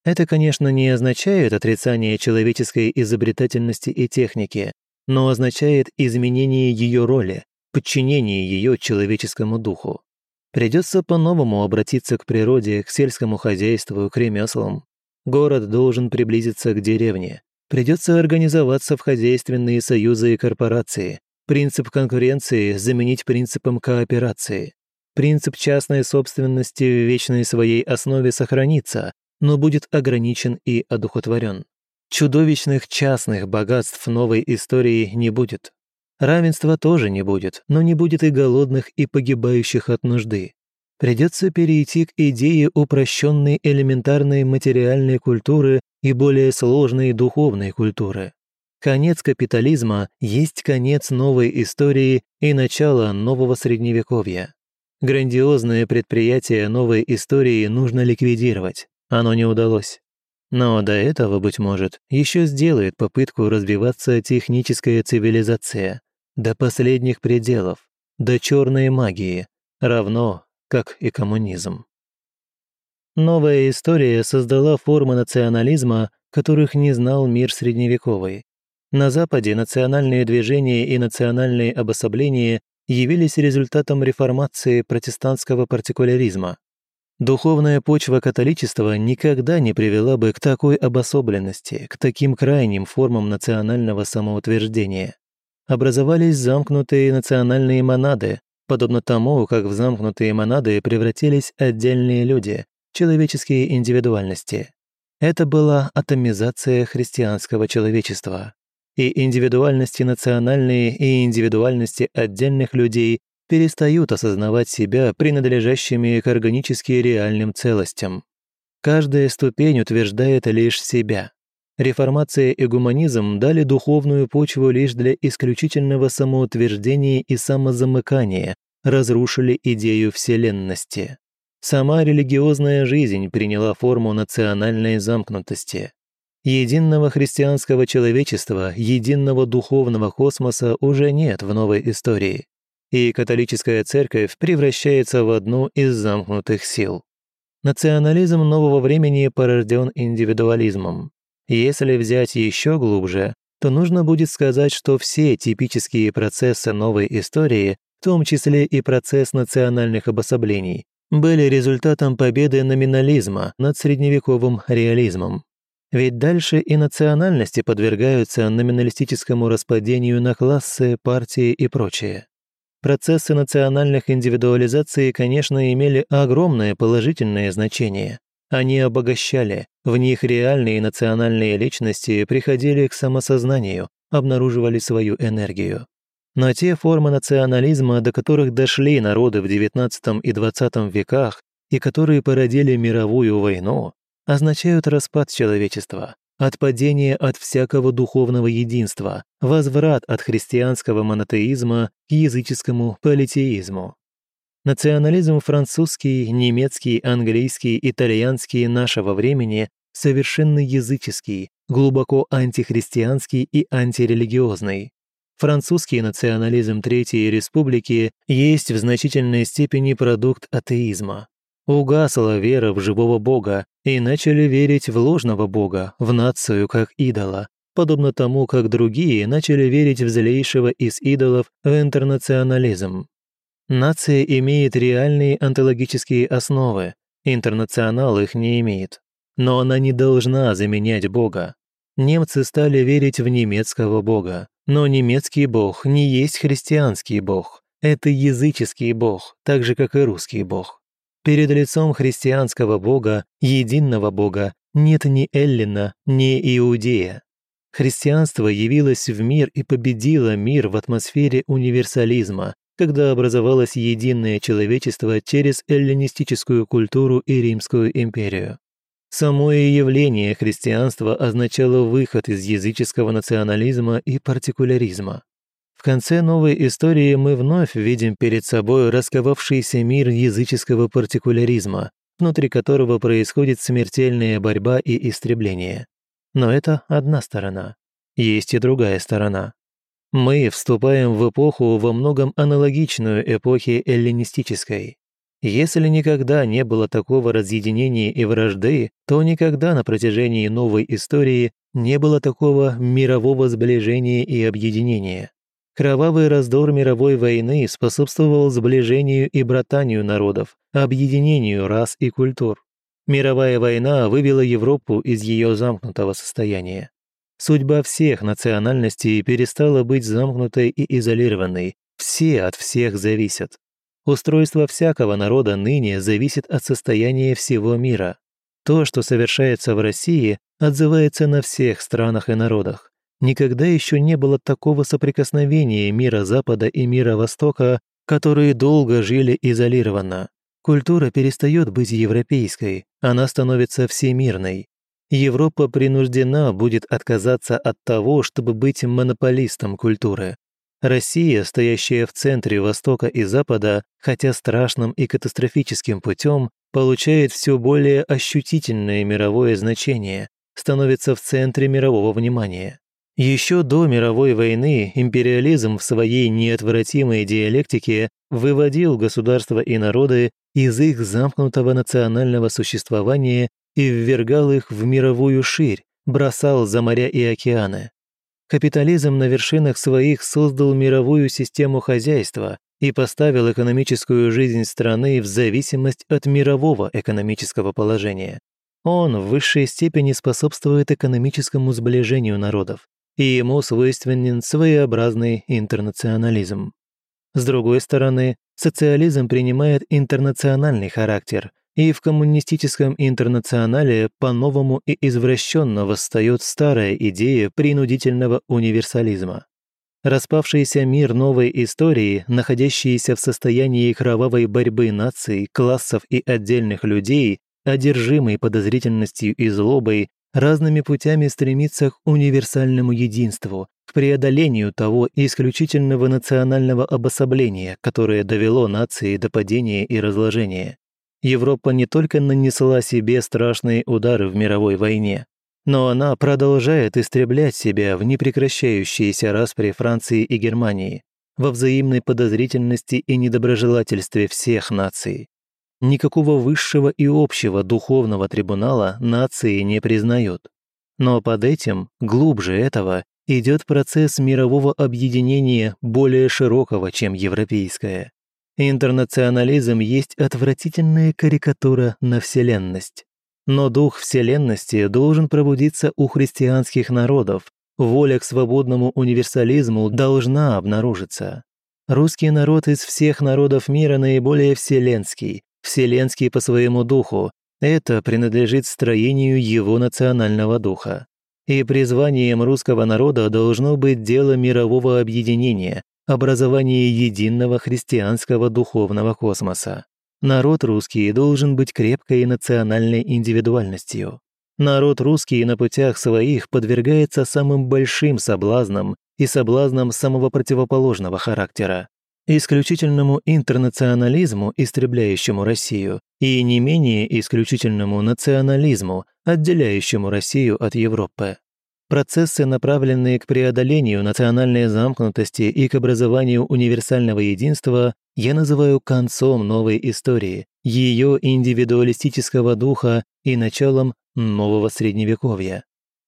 Это, конечно, не означает отрицание человеческой изобретательности и техники, но означает изменение ее роли, подчинение ее человеческому духу. Придется по-новому обратиться к природе, к сельскому хозяйству, к ремеслам. Город должен приблизиться к деревне. Придется организоваться в хозяйственные союзы и корпорации. Принцип конкуренции заменить принципом кооперации. Принцип частной собственности в вечной своей основе сохранится, но будет ограничен и одухотворен. Чудовищных частных богатств новой истории не будет. Равенства тоже не будет, но не будет и голодных и погибающих от нужды. Придется перейти к идее упрощенной элементарной материальной культуры и более сложной духовной культуры. Конец капитализма есть конец новой истории и начало нового средневековья. Грандиозное предприятие новой истории нужно ликвидировать. Оно не удалось. Но до этого, быть может, еще сделает попытку развиваться техническая цивилизация до последних пределов, до черной магии, равно как и коммунизм. Новая история создала формы национализма, которых не знал мир средневековый. На Западе национальные движения и национальные обособления явились результатом реформации протестантского партикуляризма. Духовная почва католичества никогда не привела бы к такой обособленности, к таким крайним формам национального самоутверждения. Образовались замкнутые национальные монады, подобно тому, как в замкнутые монады превратились отдельные люди, человеческие индивидуальности. Это была атомизация христианского человечества. И индивидуальности национальные, и индивидуальности отдельных людей перестают осознавать себя принадлежащими к органически реальным целостям. Каждая ступень утверждает лишь себя. Реформация и гуманизм дали духовную почву лишь для исключительного самоутверждения и самозамыкания, разрушили идею вселенности. Сама религиозная жизнь приняла форму национальной замкнутости. Единого христианского человечества, единого духовного космоса уже нет в новой истории и католическая церковь превращается в одну из замкнутых сил. Национализм нового времени порожден индивидуализмом. Если взять еще глубже, то нужно будет сказать, что все типические процессы новой истории, в том числе и процесс национальных обособлений, были результатом победы номинализма над средневековым реализмом. Ведь дальше и национальности подвергаются номиналистическому распадению на классы, партии и прочее. Процессы национальных индивидуализаций, конечно, имели огромное положительное значение. Они обогащали, в них реальные национальные личности приходили к самосознанию, обнаруживали свою энергию. Но те формы национализма, до которых дошли народы в XIX и XX веках и которые породили мировую войну, означают распад человечества, отпадение от всякого духовного единства, возврат от христианского монотеизма к языческому политеизму. Национализм французский, немецкий, английский, итальянский нашего времени совершенно языческий, глубоко антихристианский и антирелигиозный. Французский национализм Третьей Республики есть в значительной степени продукт атеизма. Угасла вера в живого бога, и начали верить в ложного бога, в нацию как идола, подобно тому, как другие начали верить в злейшего из идолов в интернационализм. Нация имеет реальные онтологические основы, интернационал их не имеет. Но она не должна заменять бога. Немцы стали верить в немецкого бога, но немецкий бог не есть христианский бог. Это языческий бог, так же, как и русский бог. Перед лицом христианского бога, единого бога, нет ни Эллина, ни Иудея. Христианство явилось в мир и победило мир в атмосфере универсализма, когда образовалось единое человечество через эллинистическую культуру и Римскую империю. Самое явление христианства означало выход из языческого национализма и партикуляризма. Конце новой истории мы вновь видим перед собой расковавшийся мир языческого партикуляризма, внутри которого происходит смертельная борьба и истребление. Но это одна сторона. Есть и другая сторона. Мы вступаем в эпоху во многом аналогичную эпохе эллинистической. Если никогда не было такого разъединения и вражды, то никогда на протяжении новой истории не было такого мирового сближения и объединения. Кровавый раздор мировой войны способствовал сближению и братанию народов, объединению рас и культур. Мировая война вывела Европу из ее замкнутого состояния. Судьба всех национальностей перестала быть замкнутой и изолированной. Все от всех зависят. Устройство всякого народа ныне зависит от состояния всего мира. То, что совершается в России, отзывается на всех странах и народах. Никогда еще не было такого соприкосновения мира Запада и мира Востока, которые долго жили изолированно. Культура перестает быть европейской, она становится всемирной. Европа принуждена будет отказаться от того, чтобы быть монополистом культуры. Россия, стоящая в центре Востока и Запада, хотя страшным и катастрофическим путем, получает все более ощутительное мировое значение, становится в центре мирового внимания. Еще до мировой войны империализм в своей неотвратимой диалектике выводил государства и народы из их замкнутого национального существования и ввергал их в мировую ширь, бросал за моря и океаны. Капитализм на вершинах своих создал мировую систему хозяйства и поставил экономическую жизнь страны в зависимость от мирового экономического положения. Он в высшей степени способствует экономическому сближению народов, и ему свойственен своеобразный интернационализм. С другой стороны, социализм принимает интернациональный характер – и в коммунистическом интернационале по-новому и извращенно восстает старая идея принудительного универсализма. Распавшийся мир новой истории, находящийся в состоянии кровавой борьбы наций, классов и отдельных людей, одержимый подозрительностью и злобой, разными путями стремится к универсальному единству, к преодолению того исключительного национального обособления, которое довело нации до падения и разложения. Европа не только нанесла себе страшные удары в мировой войне, но она продолжает истреблять себя в непрекращающейся распре Франции и Германии, во взаимной подозрительности и недоброжелательстве всех наций. Никакого высшего и общего духовного трибунала нации не признают. Но под этим, глубже этого, идет процесс мирового объединения более широкого, чем европейское. Интернационализм есть отвратительная карикатура на вселенность. Но дух вселенности должен пробудиться у христианских народов, воля к свободному универсализму должна обнаружиться. Русский народ из всех народов мира наиболее вселенский, вселенский по своему духу, это принадлежит строению его национального духа. И призванием русского народа должно быть дело мирового объединения, образование единого христианского духовного космоса. Народ русский должен быть крепкой национальной индивидуальностью. Народ русский на путях своих подвергается самым большим соблазнам и соблазнам самого противоположного характера. Исключительному интернационализму, истребляющему Россию, и не менее исключительному национализму, отделяющему Россию от Европы. Процессы, направленные к преодолению национальной замкнутости и к образованию универсального единства, я называю концом новой истории, ее индивидуалистического духа и началом нового средневековья.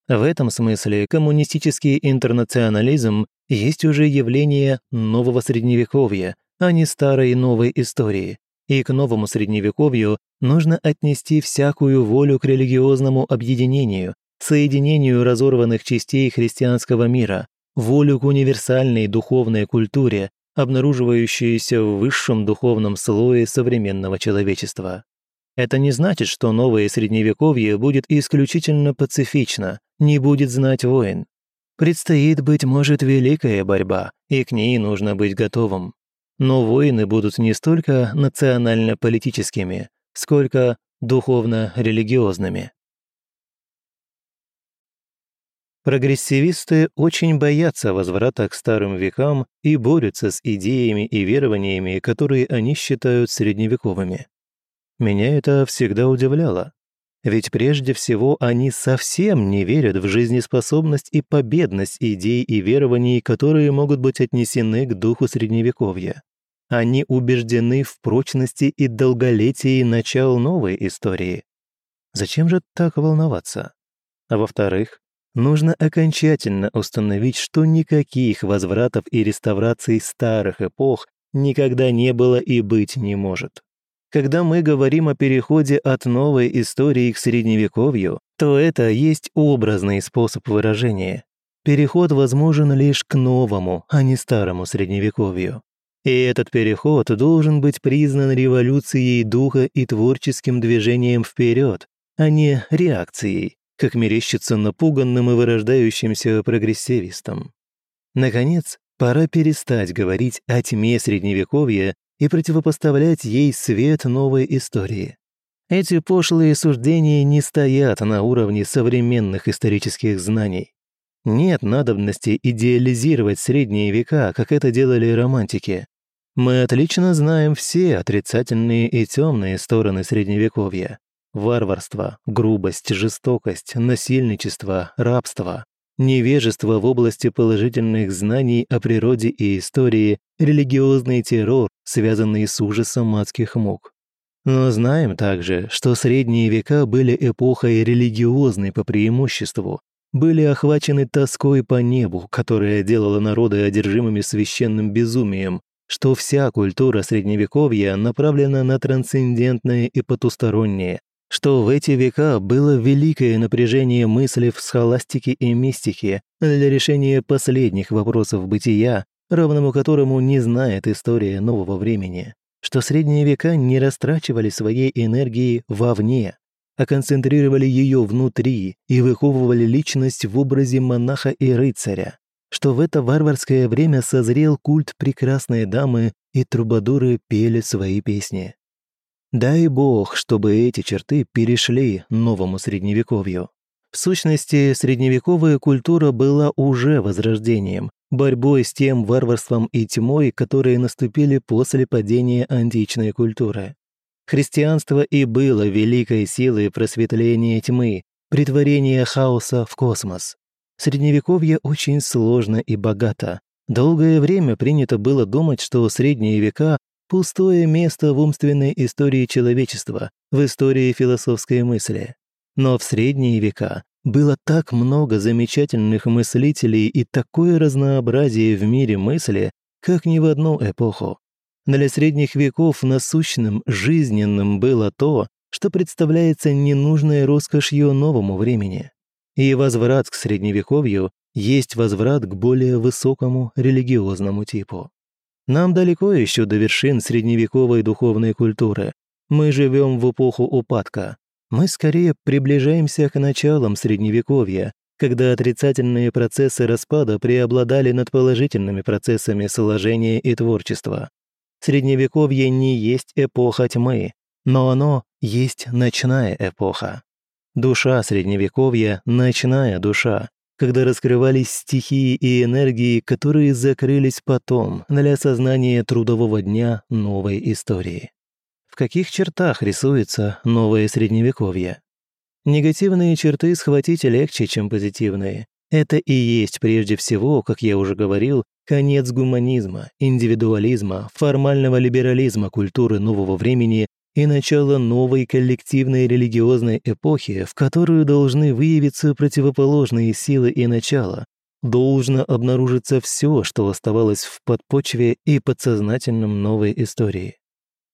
В этом смысле коммунистический интернационализм есть уже явление нового средневековья, а не старой новой истории. И к новому средневековью нужно отнести всякую волю к религиозному объединению, соединению разорванных частей христианского мира, волю к универсальной духовной культуре, обнаруживающейся в высшем духовном слое современного человечества. Это не значит, что новое средневековье будет исключительно пацифично, не будет знать войн. Предстоит, быть может, великая борьба, и к ней нужно быть готовым. Но войны будут не столько национально-политическими, сколько духовно-религиозными. Прогрессивисты очень боятся возврата к старым векам и борются с идеями и верованиями, которые они считают средневековыми. Меня это всегда удивляло. Ведь прежде всего они совсем не верят в жизнеспособность и победность идей и верований, которые могут быть отнесены к духу Средневековья. Они убеждены в прочности и долголетии начал новой истории. Зачем же так волноваться? А во-вторых, нужно окончательно установить, что никаких возвратов и реставраций старых эпох никогда не было и быть не может. Когда мы говорим о переходе от новой истории к средневековью, то это есть образный способ выражения. Переход возможен лишь к новому, а не старому средневековью. И этот переход должен быть признан революцией духа и творческим движением вперед, а не реакцией, как мерещится напуганным и вырождающимся прогрессивистам. Наконец, пора перестать говорить о тьме Средневековья и противопоставлять ей свет новой истории. Эти пошлые суждения не стоят на уровне современных исторических знаний. Нет надобности идеализировать средние века, как это делали романтики. Мы отлично знаем все отрицательные и темные стороны Средневековья. Варварство, грубость, жестокость, насильничество, рабство невежество в области положительных знаний о природе и истории, религиозный террор, связанный с ужасом адских мук. Но знаем также, что средние века были эпохой религиозной по преимуществу, были охвачены тоской по небу, которая делала народы одержимыми священным безумием, что вся культура Средневековья направлена на трансцендентное и потустороннее, что в эти века было великое напряжение мысли в схоластике и мистике для решения последних вопросов бытия, равному которому не знает история нового времени, что средние века не растрачивали своей энергии вовне, а концентрировали ее внутри и выховывали личность в образе монаха и рыцаря, что в это варварское время созрел культ прекрасной дамы и трубадуры пели свои песни. Дай бог, чтобы эти черты перешли новому средневековью. В сущности, средневековая культура была уже возрождением, борьбой с тем варварством и тьмой, которые наступили после падения античной культуры. Христианство и было великой силой просветления тьмы, притворения хаоса в космос. Средневековье очень сложно и богато. Долгое время принято было думать, что средние века пустое место в умственной истории человечества, в истории философской мысли. Но в средние века было так много замечательных мыслителей и такое разнообразие в мире мысли, как ни в одну эпоху. Для средних веков насущным, жизненным было то, что представляется ненужной роскошью новому времени. И возврат к средневековью есть возврат к более высокому религиозному типу. Нам далеко еще до вершин средневековой духовной культуры. Мы живем в эпоху упадка. Мы скорее приближаемся к началам средневековья, когда отрицательные процессы распада преобладали над положительными процессами сложения и творчества. Средневековье не есть эпоха тьмы, но оно есть ночная эпоха. Душа Средневековья – ночная душа, когда раскрывались стихии и энергии, которые закрылись потом для осознания трудового дня новой истории. В каких чертах рисуется новое средневековье? Негативные черты схватить легче, чем позитивные. Это и есть прежде всего, как я уже говорил, конец гуманизма, индивидуализма, формального либерализма культуры нового времени и начало новой коллективной религиозной эпохи, в которую должны выявиться противоположные силы и начала, должно обнаружиться все, что оставалось в подпочве и подсознательном новой истории.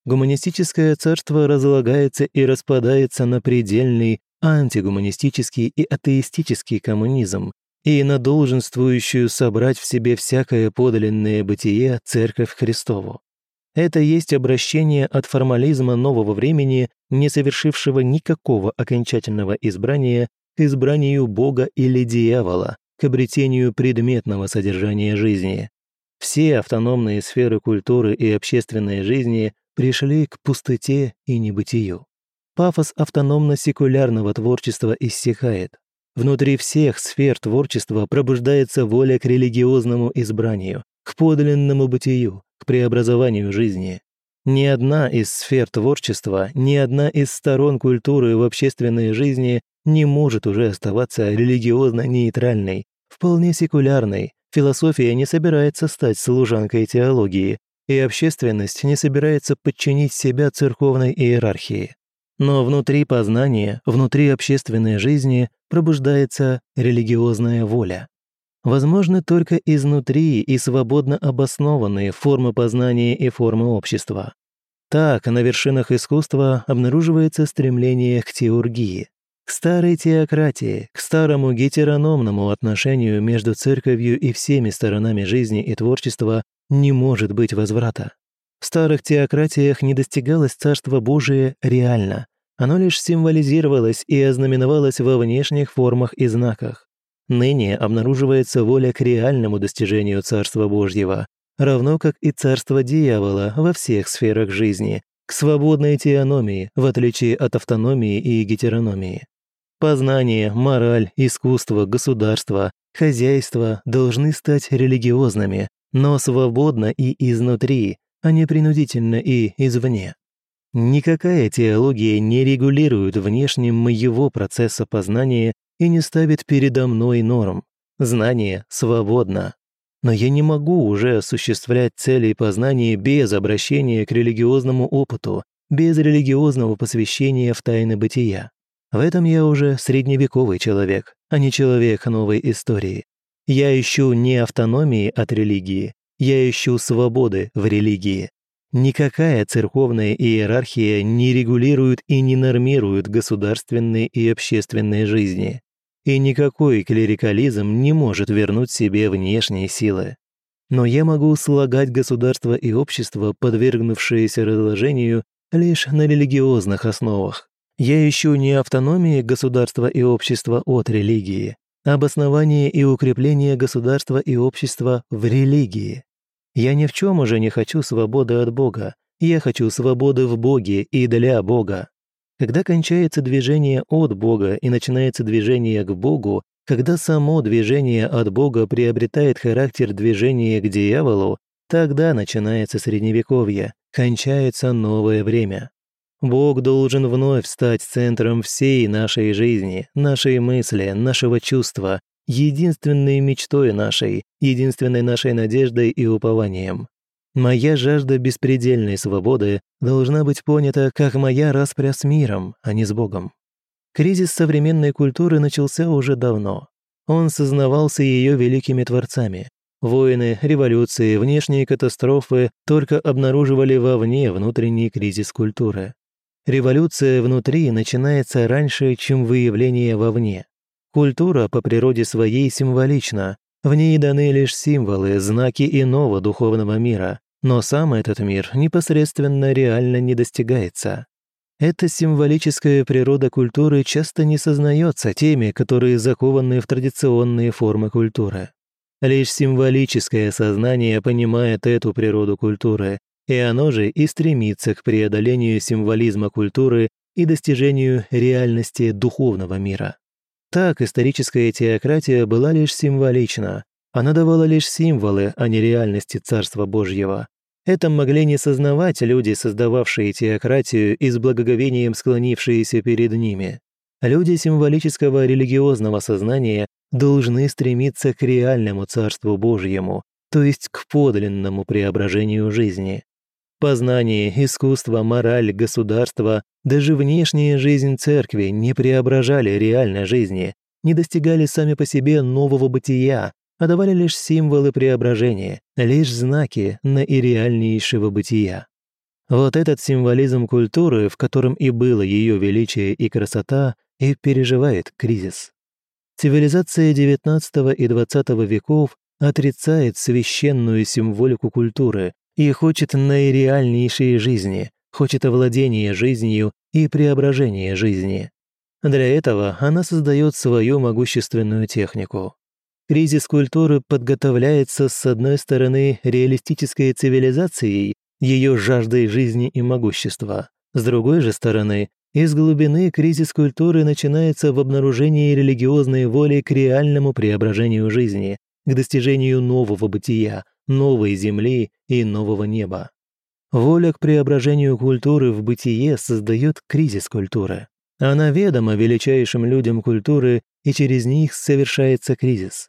Гуманистическое царство разлагается и распадается на предельный антигуманистический и атеистический коммунизм и на долженствующую собрать в себе всякое подлинное бытие Церковь Христову. Это есть обращение от формализма нового времени, не совершившего никакого окончательного избрания, к избранию Бога или дьявола, к обретению предметного содержания жизни. Все автономные сферы культуры и общественной жизни пришли к пустоте и небытию. Пафос автономно-секулярного творчества иссякает. Внутри всех сфер творчества пробуждается воля к религиозному избранию, к подлинному бытию, к преобразованию жизни. Ни одна из сфер творчества, ни одна из сторон культуры в общественной жизни не может уже оставаться религиозно-нейтральной, вполне секулярной. Философия не собирается стать служанкой теологии, и общественность не собирается подчинить себя церковной иерархии. Но внутри познания, внутри общественной жизни пробуждается религиозная воля возможны только изнутри и свободно обоснованные формы познания и формы общества. Так, на вершинах искусства обнаруживается стремление к теургии, к старой теократии, к старому гетерономному отношению между церковью и всеми сторонами жизни и творчества не может быть возврата. В старых теократиях не достигалось Царство Божие реально, оно лишь символизировалось и ознаменовалось во внешних формах и знаках. Ныне обнаруживается воля к реальному достижению Царства Божьего, равно как и Царство Дьявола во всех сферах жизни, к свободной теономии, в отличие от автономии и гетерономии. Познание, мораль, искусство, государство, хозяйство должны стать религиозными, но свободно и изнутри, а не принудительно и извне. Никакая теология не регулирует внешне моего процесса познания и не ставит передо мной норм. Знание свободно. Но я не могу уже осуществлять цели познания без обращения к религиозному опыту, без религиозного посвящения в тайны бытия. В этом я уже средневековый человек, а не человек новой истории. Я ищу не автономии от религии, я ищу свободы в религии. Никакая церковная иерархия не регулирует и не нормирует государственной и общественной жизни и никакой клерикализм не может вернуть себе внешние силы. Но я могу слагать государство и общество, подвергнувшиеся разложению, лишь на религиозных основах. Я ищу не автономии государства и общества от религии, а обоснование и укрепление государства и общества в религии. Я ни в чем уже не хочу свободы от Бога, я хочу свободы в Боге и для Бога. Когда кончается движение от Бога и начинается движение к Богу, когда само движение от Бога приобретает характер движения к дьяволу, тогда начинается Средневековье, кончается новое время. Бог должен вновь стать центром всей нашей жизни, нашей мысли, нашего чувства, единственной мечтой нашей, единственной нашей надеждой и упованием. Моя жажда беспредельной свободы должна быть понята как моя распря с миром, а не с Богом. Кризис современной культуры начался уже давно. Он сознавался ее великими творцами. Войны, революции, внешние катастрофы только обнаруживали вовне внутренний кризис культуры. Революция внутри начинается раньше, чем выявление вовне. Культура по природе своей символична, в ней даны лишь символы, знаки иного духовного мира, но сам этот мир непосредственно реально не достигается. Эта символическая природа культуры часто не сознается теми, которые закованы в традиционные формы культуры. Лишь символическое сознание понимает эту природу культуры, и оно же и стремится к преодолению символизма культуры и достижению реальности духовного мира. Так историческая теократия была лишь символична. Она давала лишь символы, а не реальности Царства Божьего. Это могли не сознавать люди, создававшие теократию и с благоговением склонившиеся перед ними. Люди символического религиозного сознания должны стремиться к реальному Царству Божьему, то есть к подлинному преображению жизни. Познание, искусство, мораль, государство, даже внешняя жизнь церкви не преображали реальной жизни, не достигали сами по себе нового бытия, а давали лишь символы преображения, лишь знаки наиреальнейшего бытия. Вот этот символизм культуры, в котором и было ее величие и красота, и переживает кризис. Цивилизация XIX и XX веков отрицает священную символику культуры и хочет наиреальнейшей жизни, хочет овладения жизнью и преображения жизни. Для этого она создает свою могущественную технику. Кризис культуры подготовляется, с одной стороны, реалистической цивилизацией, ее жаждой жизни и могущества. С другой же стороны, из глубины кризис культуры начинается в обнаружении религиозной воли к реальному преображению жизни, к достижению нового бытия, новой земли и нового неба. Воля к преображению культуры в бытие создает кризис культуры. Она ведома величайшим людям культуры, и через них совершается кризис.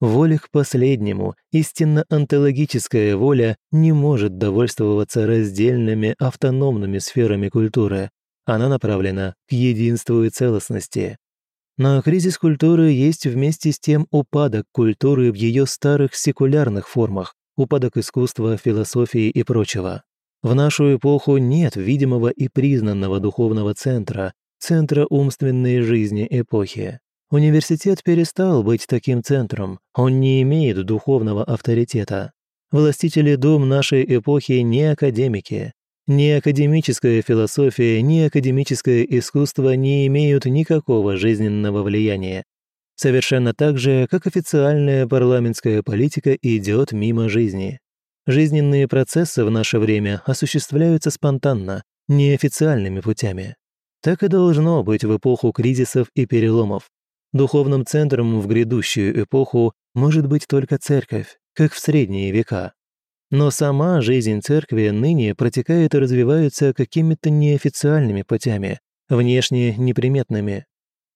Воля к последнему, истинно онтологическая воля, не может довольствоваться раздельными автономными сферами культуры. Она направлена к единству и целостности. Но кризис культуры есть вместе с тем упадок культуры в ее старых секулярных формах, упадок искусства, философии и прочего. В нашу эпоху нет видимого и признанного духовного центра, центра умственной жизни эпохи. Университет перестал быть таким центром, он не имеет духовного авторитета. Властители дум нашей эпохи не академики. Ни академическая философия, ни академическое искусство не имеют никакого жизненного влияния. Совершенно так же, как официальная парламентская политика идет мимо жизни. Жизненные процессы в наше время осуществляются спонтанно, неофициальными путями. Так и должно быть в эпоху кризисов и переломов. Духовным центром в грядущую эпоху может быть только церковь, как в средние века. Но сама жизнь церкви ныне протекает и развивается какими-то неофициальными путями, внешне неприметными.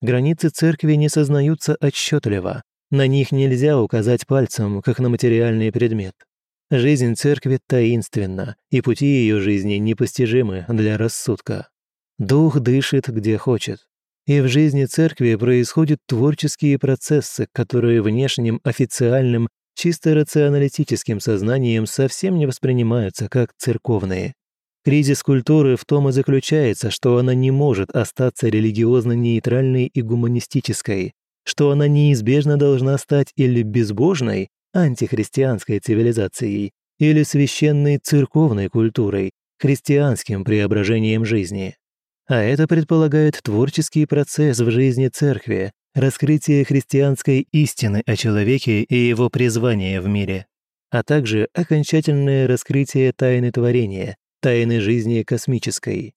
Границы церкви не сознаются отчетливо, на них нельзя указать пальцем, как на материальный предмет. Жизнь церкви таинственна, и пути ее жизни непостижимы для рассудка. Дух дышит, где хочет. И в жизни церкви происходят творческие процессы, которые внешним, официальным, чисто рационалистическим сознанием совсем не воспринимаются как церковные. Кризис культуры в том и заключается, что она не может остаться религиозно-нейтральной и гуманистической, что она неизбежно должна стать или безбожной, антихристианской цивилизацией, или священной церковной культурой, христианским преображением жизни. А это предполагает творческий процесс в жизни церкви, раскрытие христианской истины о человеке и его призвание в мире, а также окончательное раскрытие тайны творения, тайны жизни космической.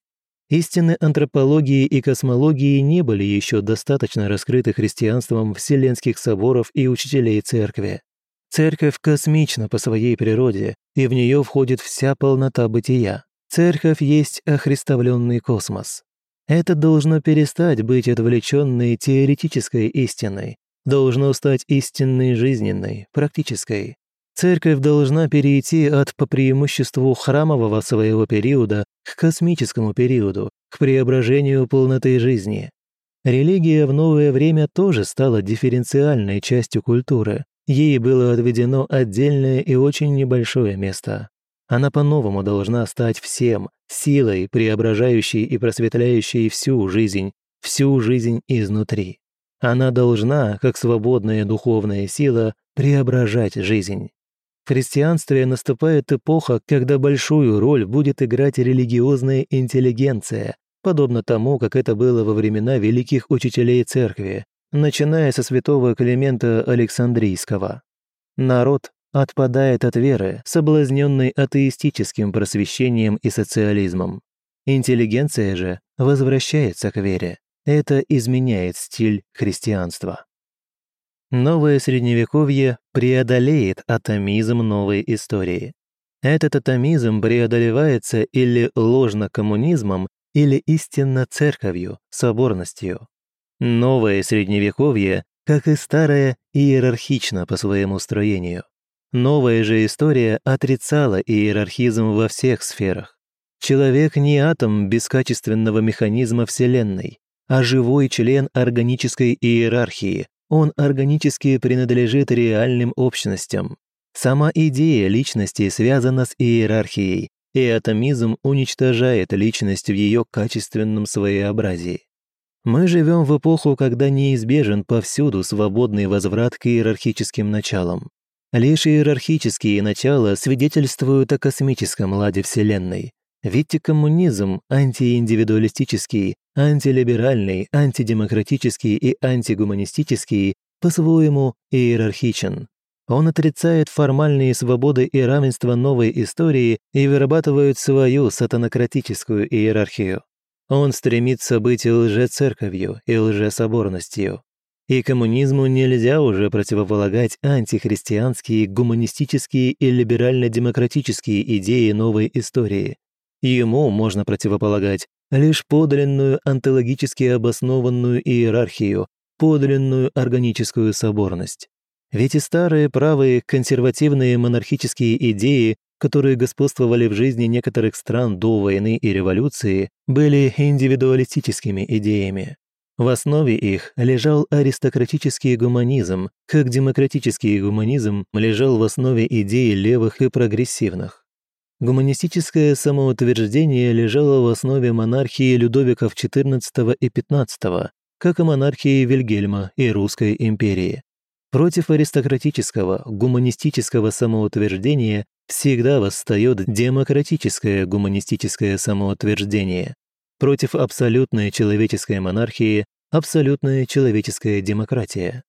Истины антропологии и космологии не были еще достаточно раскрыты христианством вселенских соборов и учителей церкви. Церковь космична по своей природе, и в нее входит вся полнота бытия. Церковь есть охристовленный космос. Это должно перестать быть отвлеченной теоретической истиной, должно стать истинной жизненной, практической. Церковь должна перейти от по преимуществу храмового своего периода к космическому периоду, к преображению полноты жизни. Религия в новое время тоже стала дифференциальной частью культуры. Ей было отведено отдельное и очень небольшое место. Она по-новому должна стать всем, силой, преображающей и просветляющей всю жизнь, всю жизнь изнутри. Она должна, как свободная духовная сила, преображать жизнь. В христианстве наступает эпоха, когда большую роль будет играть религиозная интеллигенция, подобно тому, как это было во времена великих учителей церкви, начиная со святого Климента Александрийского. Народ отпадает от веры, соблазненной атеистическим просвещением и социализмом. Интеллигенция же возвращается к вере. это изменяет стиль христианства. Новое Средневековье преодолеет атомизм новой истории. Этот атомизм преодолевается или ложно-коммунизмом, или истинно церковью, соборностью. Новое Средневековье, как и старое, иерархично по своему строению. Новая же история отрицала иерархизм во всех сферах. Человек не атом бескачественного механизма Вселенной, а живой член органической иерархии. Он органически принадлежит реальным общностям. Сама идея личности связана с иерархией, и атомизм уничтожает личность в ее качественном своеобразии. Мы живем в эпоху, когда неизбежен повсюду свободный возврат к иерархическим началам. Лишь иерархические начала свидетельствуют о космическом ладе Вселенной. Ведь коммунизм антииндивидуалистический, антилиберальный, антидемократический и антигуманистический по-своему иерархичен. Он отрицает формальные свободы и равенство новой истории и вырабатывает свою сатанократическую иерархию. Он стремится быть лжецерковью и лжесоборностью. И коммунизму нельзя уже противополагать антихристианские, гуманистические и либерально-демократические идеи новой истории. Ему можно противополагать лишь подлинную онтологически обоснованную иерархию, подлинную органическую соборность. Ведь и старые правые консервативные монархические идеи, которые господствовали в жизни некоторых стран до войны и революции, были индивидуалистическими идеями. В основе их лежал аристократический гуманизм, как демократический гуманизм лежал в основе идей левых и прогрессивных. Гуманистическое самоутверждение лежало в основе монархии Людовиков XIV и XV, как и монархии Вильгельма и Русской империи. Против аристократического, гуманистического самоутверждения всегда восстает демократическое гуманистическое самоутверждение. Против абсолютной человеческой монархии – абсолютная человеческая демократия.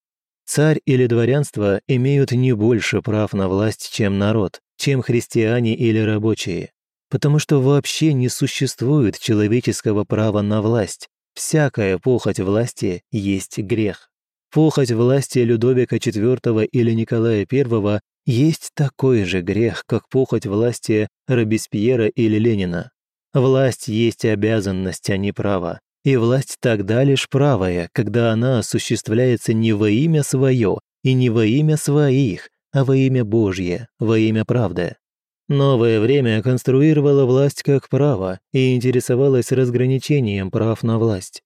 Царь или дворянство имеют не больше прав на власть, чем народ, чем христиане или рабочие. Потому что вообще не существует человеческого права на власть. Всякая похоть власти есть грех. Похоть власти Людовика IV или Николая I есть такой же грех, как похоть власти Робеспьера или Ленина. Власть есть обязанность, а не право. И власть тогда лишь правая, когда она осуществляется не во имя свое и не во имя своих, а во имя Божье, во имя правды. Новое время конструировало власть как право и интересовалось разграничением прав на власть.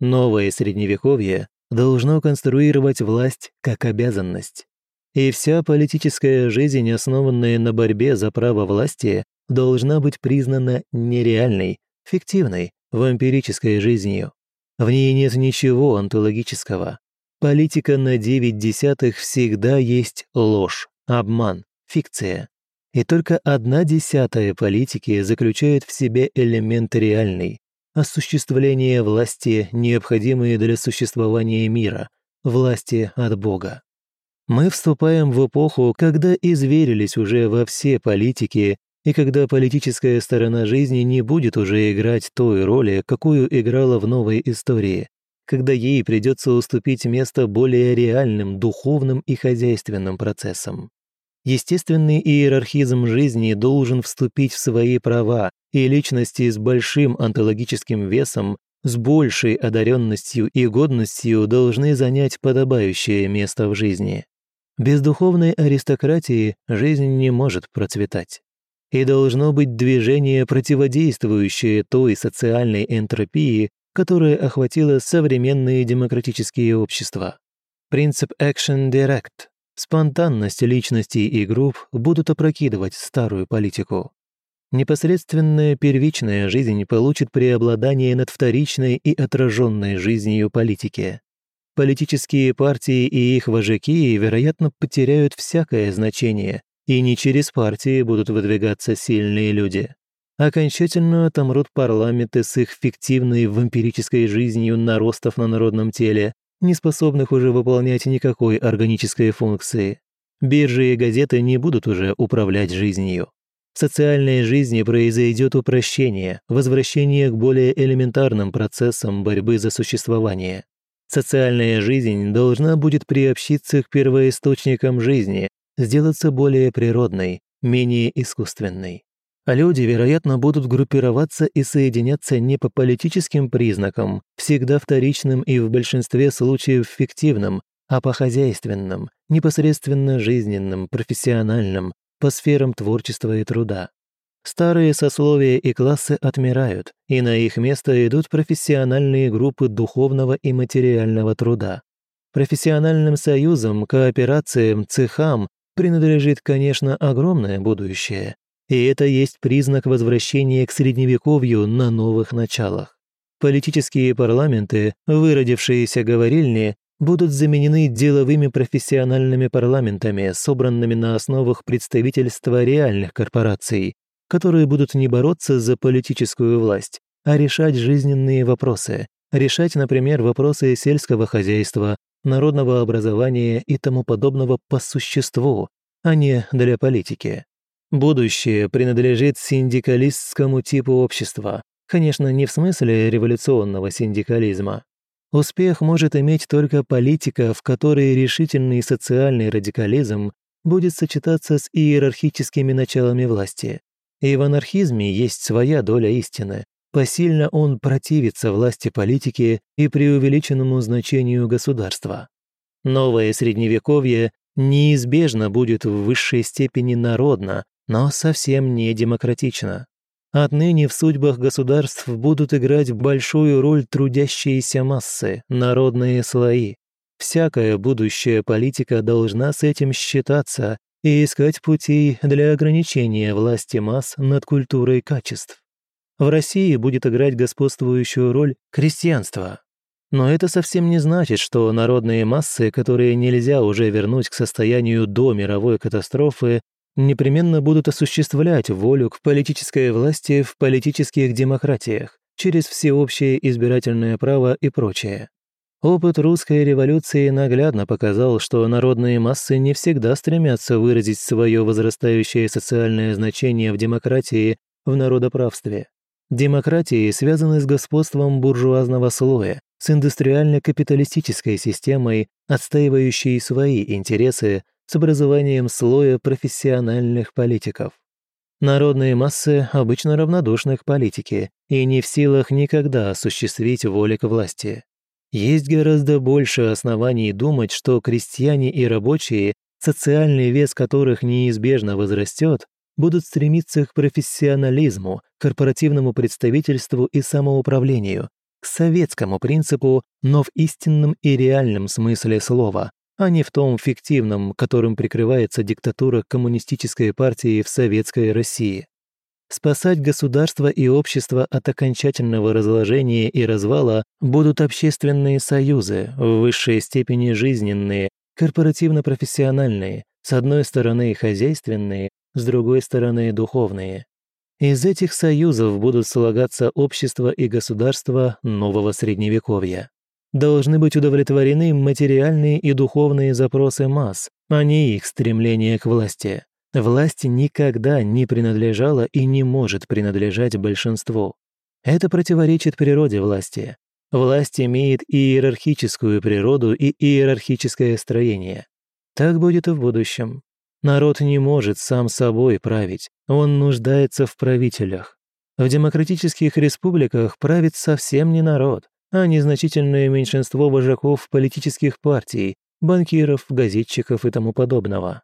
Новое Средневековье должно конструировать власть как обязанность. И вся политическая жизнь, основанная на борьбе за право власти, должна быть признана нереальной, фиктивной, вампирической жизнью. В ней нет ничего онтологического. Политика на 9 десятых всегда есть ложь, обман, фикция. И только одна десятая политики заключает в себе элемент реальный, осуществление власти, необходимые для существования мира, власти от Бога. Мы вступаем в эпоху, когда изверились уже во все политики и когда политическая сторона жизни не будет уже играть той роли, какую играла в новой истории, когда ей придется уступить место более реальным духовным и хозяйственным процессам. Естественный иерархизм жизни должен вступить в свои права, и личности с большим онтологическим весом, с большей одаренностью и годностью должны занять подобающее место в жизни. Без духовной аристократии жизнь не может процветать и должно быть движение, противодействующее той социальной энтропии, которая охватила современные демократические общества. Принцип Action Direct, спонтанность личностей и групп будут опрокидывать старую политику. Непосредственная первичная жизнь получит преобладание над вторичной и отраженной жизнью политики. Политические партии и их вожаки, вероятно, потеряют всякое значение, и не через партии будут выдвигаться сильные люди. Окончательно отомрут парламенты с их фиктивной вампирической жизнью наростов на народном теле, не способных уже выполнять никакой органической функции. Биржи и газеты не будут уже управлять жизнью. В социальной жизни произойдет упрощение, возвращение к более элементарным процессам борьбы за существование. Социальная жизнь должна будет приобщиться к первоисточникам жизни, сделаться более природной, менее искусственной. А люди, вероятно, будут группироваться и соединяться не по политическим признакам, всегда вторичным и в большинстве случаев фиктивным, а по хозяйственным, непосредственно жизненным, профессиональным, по сферам творчества и труда. Старые сословия и классы отмирают, и на их место идут профессиональные группы духовного и материального труда. Профессиональным союзам, кооперациям, цехам принадлежит, конечно, огромное будущее, и это есть признак возвращения к средневековью на новых началах. Политические парламенты, выродившиеся говорильни, будут заменены деловыми профессиональными парламентами, собранными на основах представительства реальных корпораций, которые будут не бороться за политическую власть, а решать жизненные вопросы, решать, например, вопросы сельского хозяйства, народного образования и тому подобного по существу, а не для политики. Будущее принадлежит синдикалистскому типу общества, конечно, не в смысле революционного синдикализма. Успех может иметь только политика, в которой решительный социальный радикализм будет сочетаться с иерархическими началами власти. И в анархизме есть своя доля истины. Посильно он противится власти политики и преувеличенному значению государства. Новое средневековье неизбежно будет в высшей степени народно, но совсем не демократично. Отныне в судьбах государств будут играть большую роль трудящиеся массы, народные слои. Всякая будущая политика должна с этим считаться и искать пути для ограничения власти масс над культурой качеств. В России будет играть господствующую роль крестьянство. Но это совсем не значит, что народные массы, которые нельзя уже вернуть к состоянию до мировой катастрофы, непременно будут осуществлять волю к политической власти в политических демократиях через всеобщее избирательное право и прочее. Опыт русской революции наглядно показал, что народные массы не всегда стремятся выразить свое возрастающее социальное значение в демократии, в народоправстве. Демократии связаны с господством буржуазного слоя, с индустриально-капиталистической системой, отстаивающей свои интересы с образованием слоя профессиональных политиков. Народные массы обычно равнодушны к политике и не в силах никогда осуществить воли к власти. Есть гораздо больше оснований думать, что крестьяне и рабочие, социальный вес которых неизбежно возрастет, будут стремиться к профессионализму, корпоративному представительству и самоуправлению, к советскому принципу, но в истинном и реальном смысле слова, а не в том фиктивном, которым прикрывается диктатура коммунистической партии в советской России. Спасать государство и общество от окончательного разложения и развала будут общественные союзы, в высшей степени жизненные, корпоративно-профессиональные, с одной стороны хозяйственные, с другой стороны духовные. Из этих союзов будут слагаться общество и государство нового средневековья должны быть удовлетворены материальные и духовные запросы масс, а не их стремление к власти. Власть никогда не принадлежала и не может принадлежать большинству. Это противоречит природе власти. Власть имеет иерархическую природу и иерархическое строение. Так будет и в будущем. Народ не может сам собой править, он нуждается в правителях. В демократических республиках правит совсем не народ, а незначительное меньшинство вожаков политических партий, банкиров, газетчиков и тому подобного.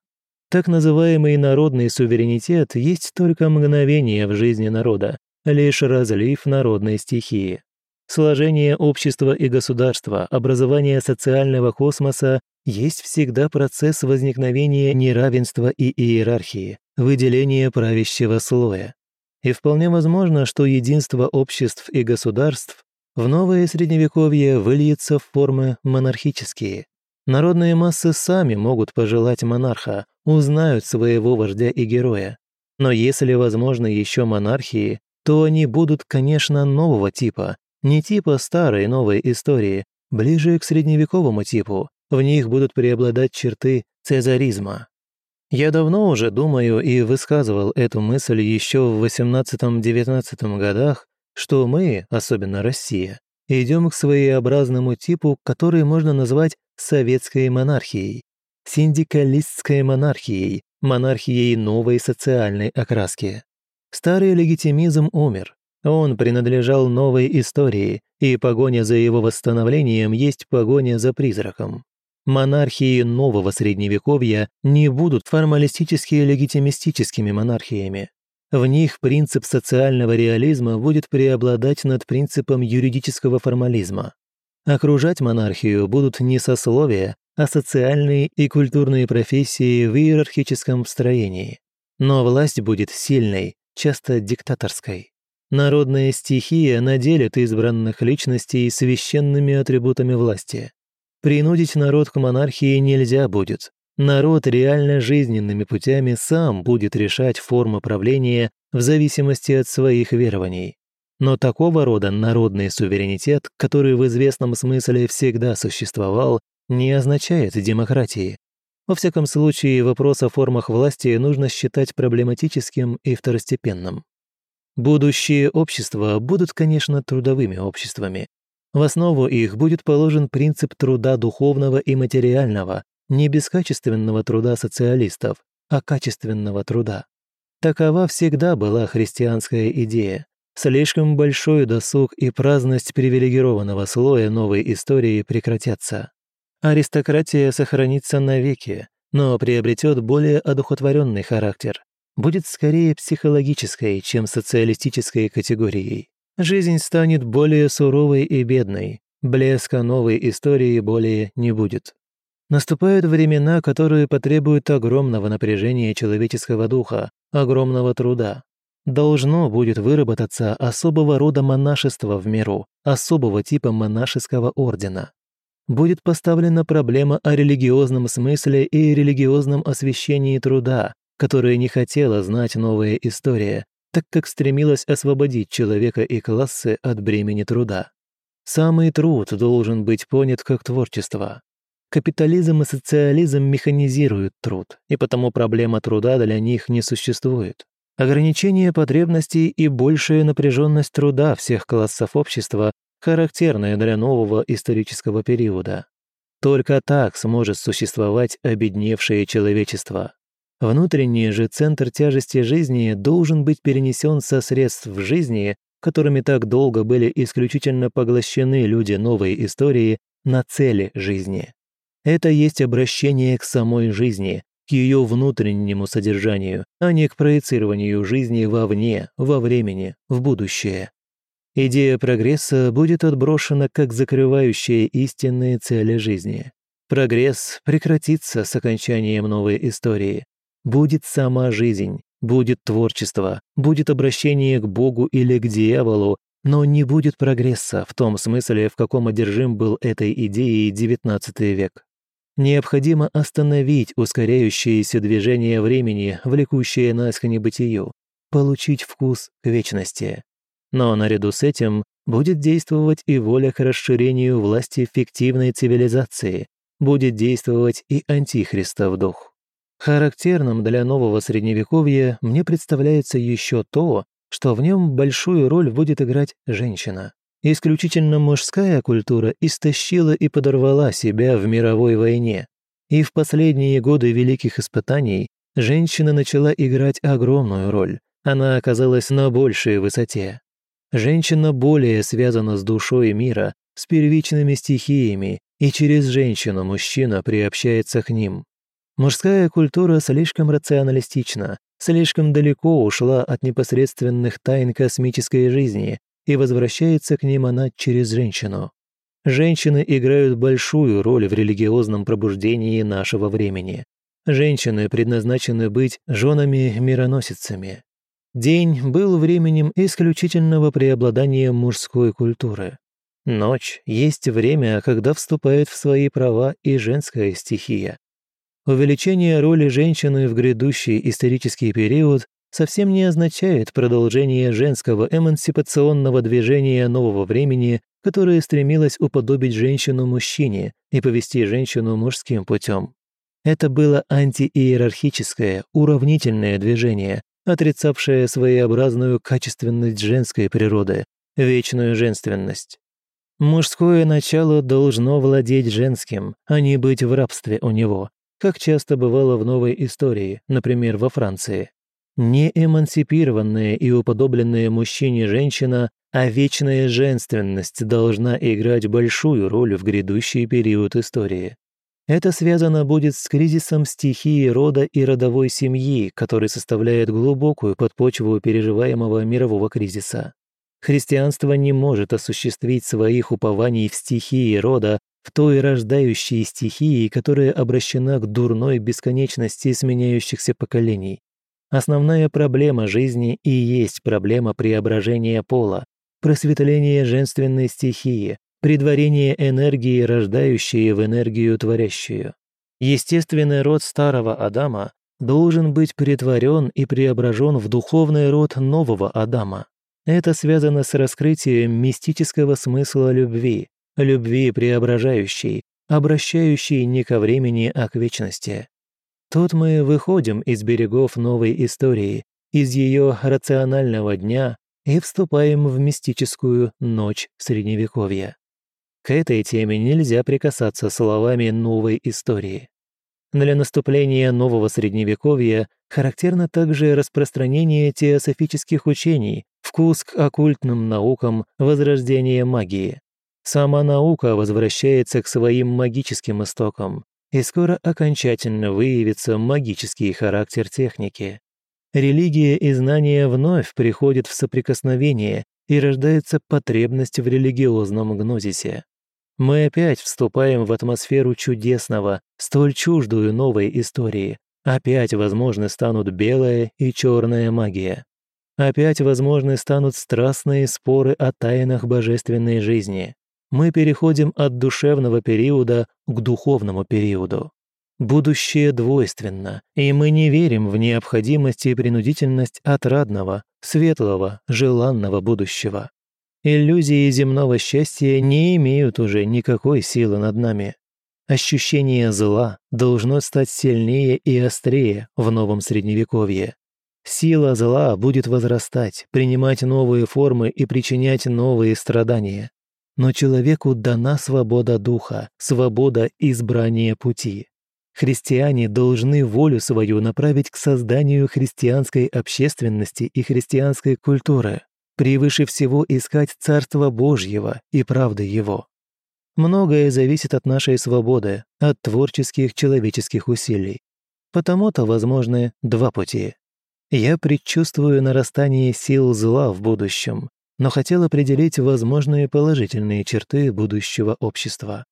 Так называемый народный суверенитет есть только мгновение в жизни народа, лишь разлив народной стихии. Сложение общества и государства, образование социального космоса есть всегда процесс возникновения неравенства и иерархии, выделения правящего слоя. И вполне возможно, что единство обществ и государств в новое средневековье выльется в формы монархические. Народные массы сами могут пожелать монарха, узнают своего вождя и героя. Но если возможно еще монархии, то они будут, конечно, нового типа, не типа старой новой истории, ближе к средневековому типу. В них будут преобладать черты цезаризма. Я давно уже думаю и высказывал эту мысль еще в 18-19 годах, что мы, особенно Россия, идем к своеобразному типу, который можно назвать советской монархией, синдикалистской монархией, монархией новой социальной окраски. Старый легитимизм умер. Он принадлежал новой истории, и погоня за его восстановлением есть погоня за призраком. Монархии нового средневековья не будут формалистически легитимистическими монархиями. В них принцип социального реализма будет преобладать над принципом юридического формализма. Окружать монархию будут не сословия, а социальные и культурные профессии в иерархическом строении. Но власть будет сильной, часто диктаторской. Народная стихия наделит избранных личностей священными атрибутами власти. Принудить народ к монархии нельзя будет, народ реально жизненными путями сам будет решать форму правления в зависимости от своих верований. Но такого рода народный суверенитет, который в известном смысле всегда существовал, не означает демократии. Во всяком случае, вопрос о формах власти нужно считать проблематическим и второстепенным. Будущие общества будут, конечно, трудовыми обществами. В основу их будет положен принцип труда духовного и материального, не бескачественного труда социалистов, а качественного труда. Такова всегда была христианская идея. Слишком большой досуг и праздность привилегированного слоя новой истории прекратятся. Аристократия сохранится навеки, но приобретет более одухотворенный характер, будет скорее психологической, чем социалистической категорией. Жизнь станет более суровой и бедной, блеска новой истории более не будет. Наступают времена, которые потребуют огромного напряжения человеческого духа, огромного труда. Должно будет выработаться особого рода монашество в миру, особого типа монашеского ордена. Будет поставлена проблема о религиозном смысле и религиозном освящении труда, которое не хотела знать новая история, так как стремилась освободить человека и классы от бремени труда. Самый труд должен быть понят как творчество. Капитализм и социализм механизируют труд, и потому проблема труда для них не существует. Ограничение потребностей и большая напряженность труда всех классов общества характерная для нового исторического периода. Только так сможет существовать обедневшее человечество. Внутренний же центр тяжести жизни должен быть перенесен со средств жизни, которыми так долго были исключительно поглощены люди новой истории, на цели жизни. Это есть обращение к самой жизни, к ее внутреннему содержанию, а не к проецированию жизни вовне, во времени, в будущее. Идея прогресса будет отброшена как закрывающая истинные цели жизни. Прогресс прекратится с окончанием новой истории. Будет сама жизнь, будет творчество, будет обращение к Богу или к дьяволу, но не будет прогресса в том смысле, в каком одержим был этой идеей XIX век. Необходимо остановить ускоряющееся движение времени, влекущее нас к небытию, получить вкус к вечности. Но наряду с этим будет действовать и воля к расширению власти фиктивной цивилизации, будет действовать и антихристов дух. Характерным для нового средневековья мне представляется еще то, что в нем большую роль будет играть женщина. Исключительно мужская культура истощила и подорвала себя в мировой войне. И в последние годы великих испытаний женщина начала играть огромную роль. Она оказалась на большей высоте. Женщина более связана с душой мира, с первичными стихиями, и через женщину мужчина приобщается к ним. Мужская культура слишком рационалистична, слишком далеко ушла от непосредственных тайн космической жизни, и возвращается к ним она через женщину. Женщины играют большую роль в религиозном пробуждении нашего времени. Женщины предназначены быть женами-мироносицами. День был временем исключительного преобладания мужской культуры. Ночь есть время, когда вступает в свои права и женская стихия. Увеличение роли женщины в грядущий исторический период совсем не означает продолжение женского эмансипационного движения нового времени, которое стремилось уподобить женщину мужчине и повести женщину мужским путем. Это было антииерархическое, уравнительное движение, отрицавшее своеобразную качественность женской природы, вечную женственность. Мужское начало должно владеть женским, а не быть в рабстве у него, как часто бывало в новой истории, например, во Франции. Не эмансипированная и уподобленная мужчине женщина, а вечная женственность должна играть большую роль в грядущий период истории. Это связано будет с кризисом стихии рода и родовой семьи, который составляет глубокую подпочву переживаемого мирового кризиса. Христианство не может осуществить своих упований в стихии рода, в той рождающей стихии, которая обращена к дурной бесконечности сменяющихся поколений. Основная проблема жизни и есть проблема преображения пола, просветления женственной стихии, предварение энергии, рождающей в энергию творящую. Естественный род старого Адама должен быть притворен и преображен в духовный род нового Адама. Это связано с раскрытием мистического смысла любви, любви преображающей, обращающей не ко времени, а к вечности. Тут мы выходим из берегов новой истории, из ее рационального дня и вступаем в мистическую ночь Средневековья. К этой теме нельзя прикасаться словами новой истории. Для наступления нового Средневековья характерно также распространение теософических учений, вкус к оккультным наукам, возрождение магии. Сама наука возвращается к своим магическим истокам, и скоро окончательно выявится магический характер техники. Религия и знания вновь приходят в соприкосновение, и рождается потребность в религиозном гнозисе. Мы опять вступаем в атмосферу чудесного, столь чуждую новой истории. Опять возможны станут белая и черная магия. Опять возможны станут страстные споры о тайнах божественной жизни мы переходим от душевного периода к духовному периоду. Будущее двойственно, и мы не верим в необходимость и принудительность отрадного, светлого, желанного будущего. Иллюзии земного счастья не имеют уже никакой силы над нами. Ощущение зла должно стать сильнее и острее в новом Средневековье. Сила зла будет возрастать, принимать новые формы и причинять новые страдания но человеку дана свобода духа, свобода избрания пути. Христиане должны волю свою направить к созданию христианской общественности и христианской культуры, превыше всего искать Царство Божьего и правды Его. Многое зависит от нашей свободы, от творческих человеческих усилий. Потому-то возможны два пути. Я предчувствую нарастание сил зла в будущем, но хотел определить возможные положительные черты будущего общества.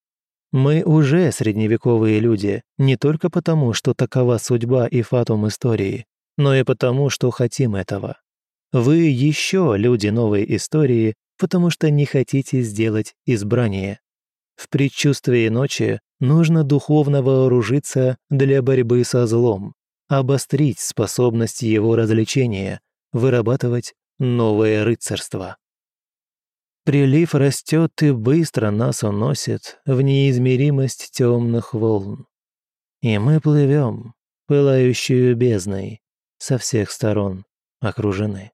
Мы уже средневековые люди, не только потому, что такова судьба и фатум истории, но и потому, что хотим этого. Вы еще люди новой истории, потому что не хотите сделать избрание. В предчувствии ночи нужно духовно вооружиться для борьбы со злом, обострить способность его развлечения, вырабатывать новое рыцарство. Прилив растет и быстро нас уносит в неизмеримость темных волн. И мы плывем, пылающую бездной, со всех сторон окружены.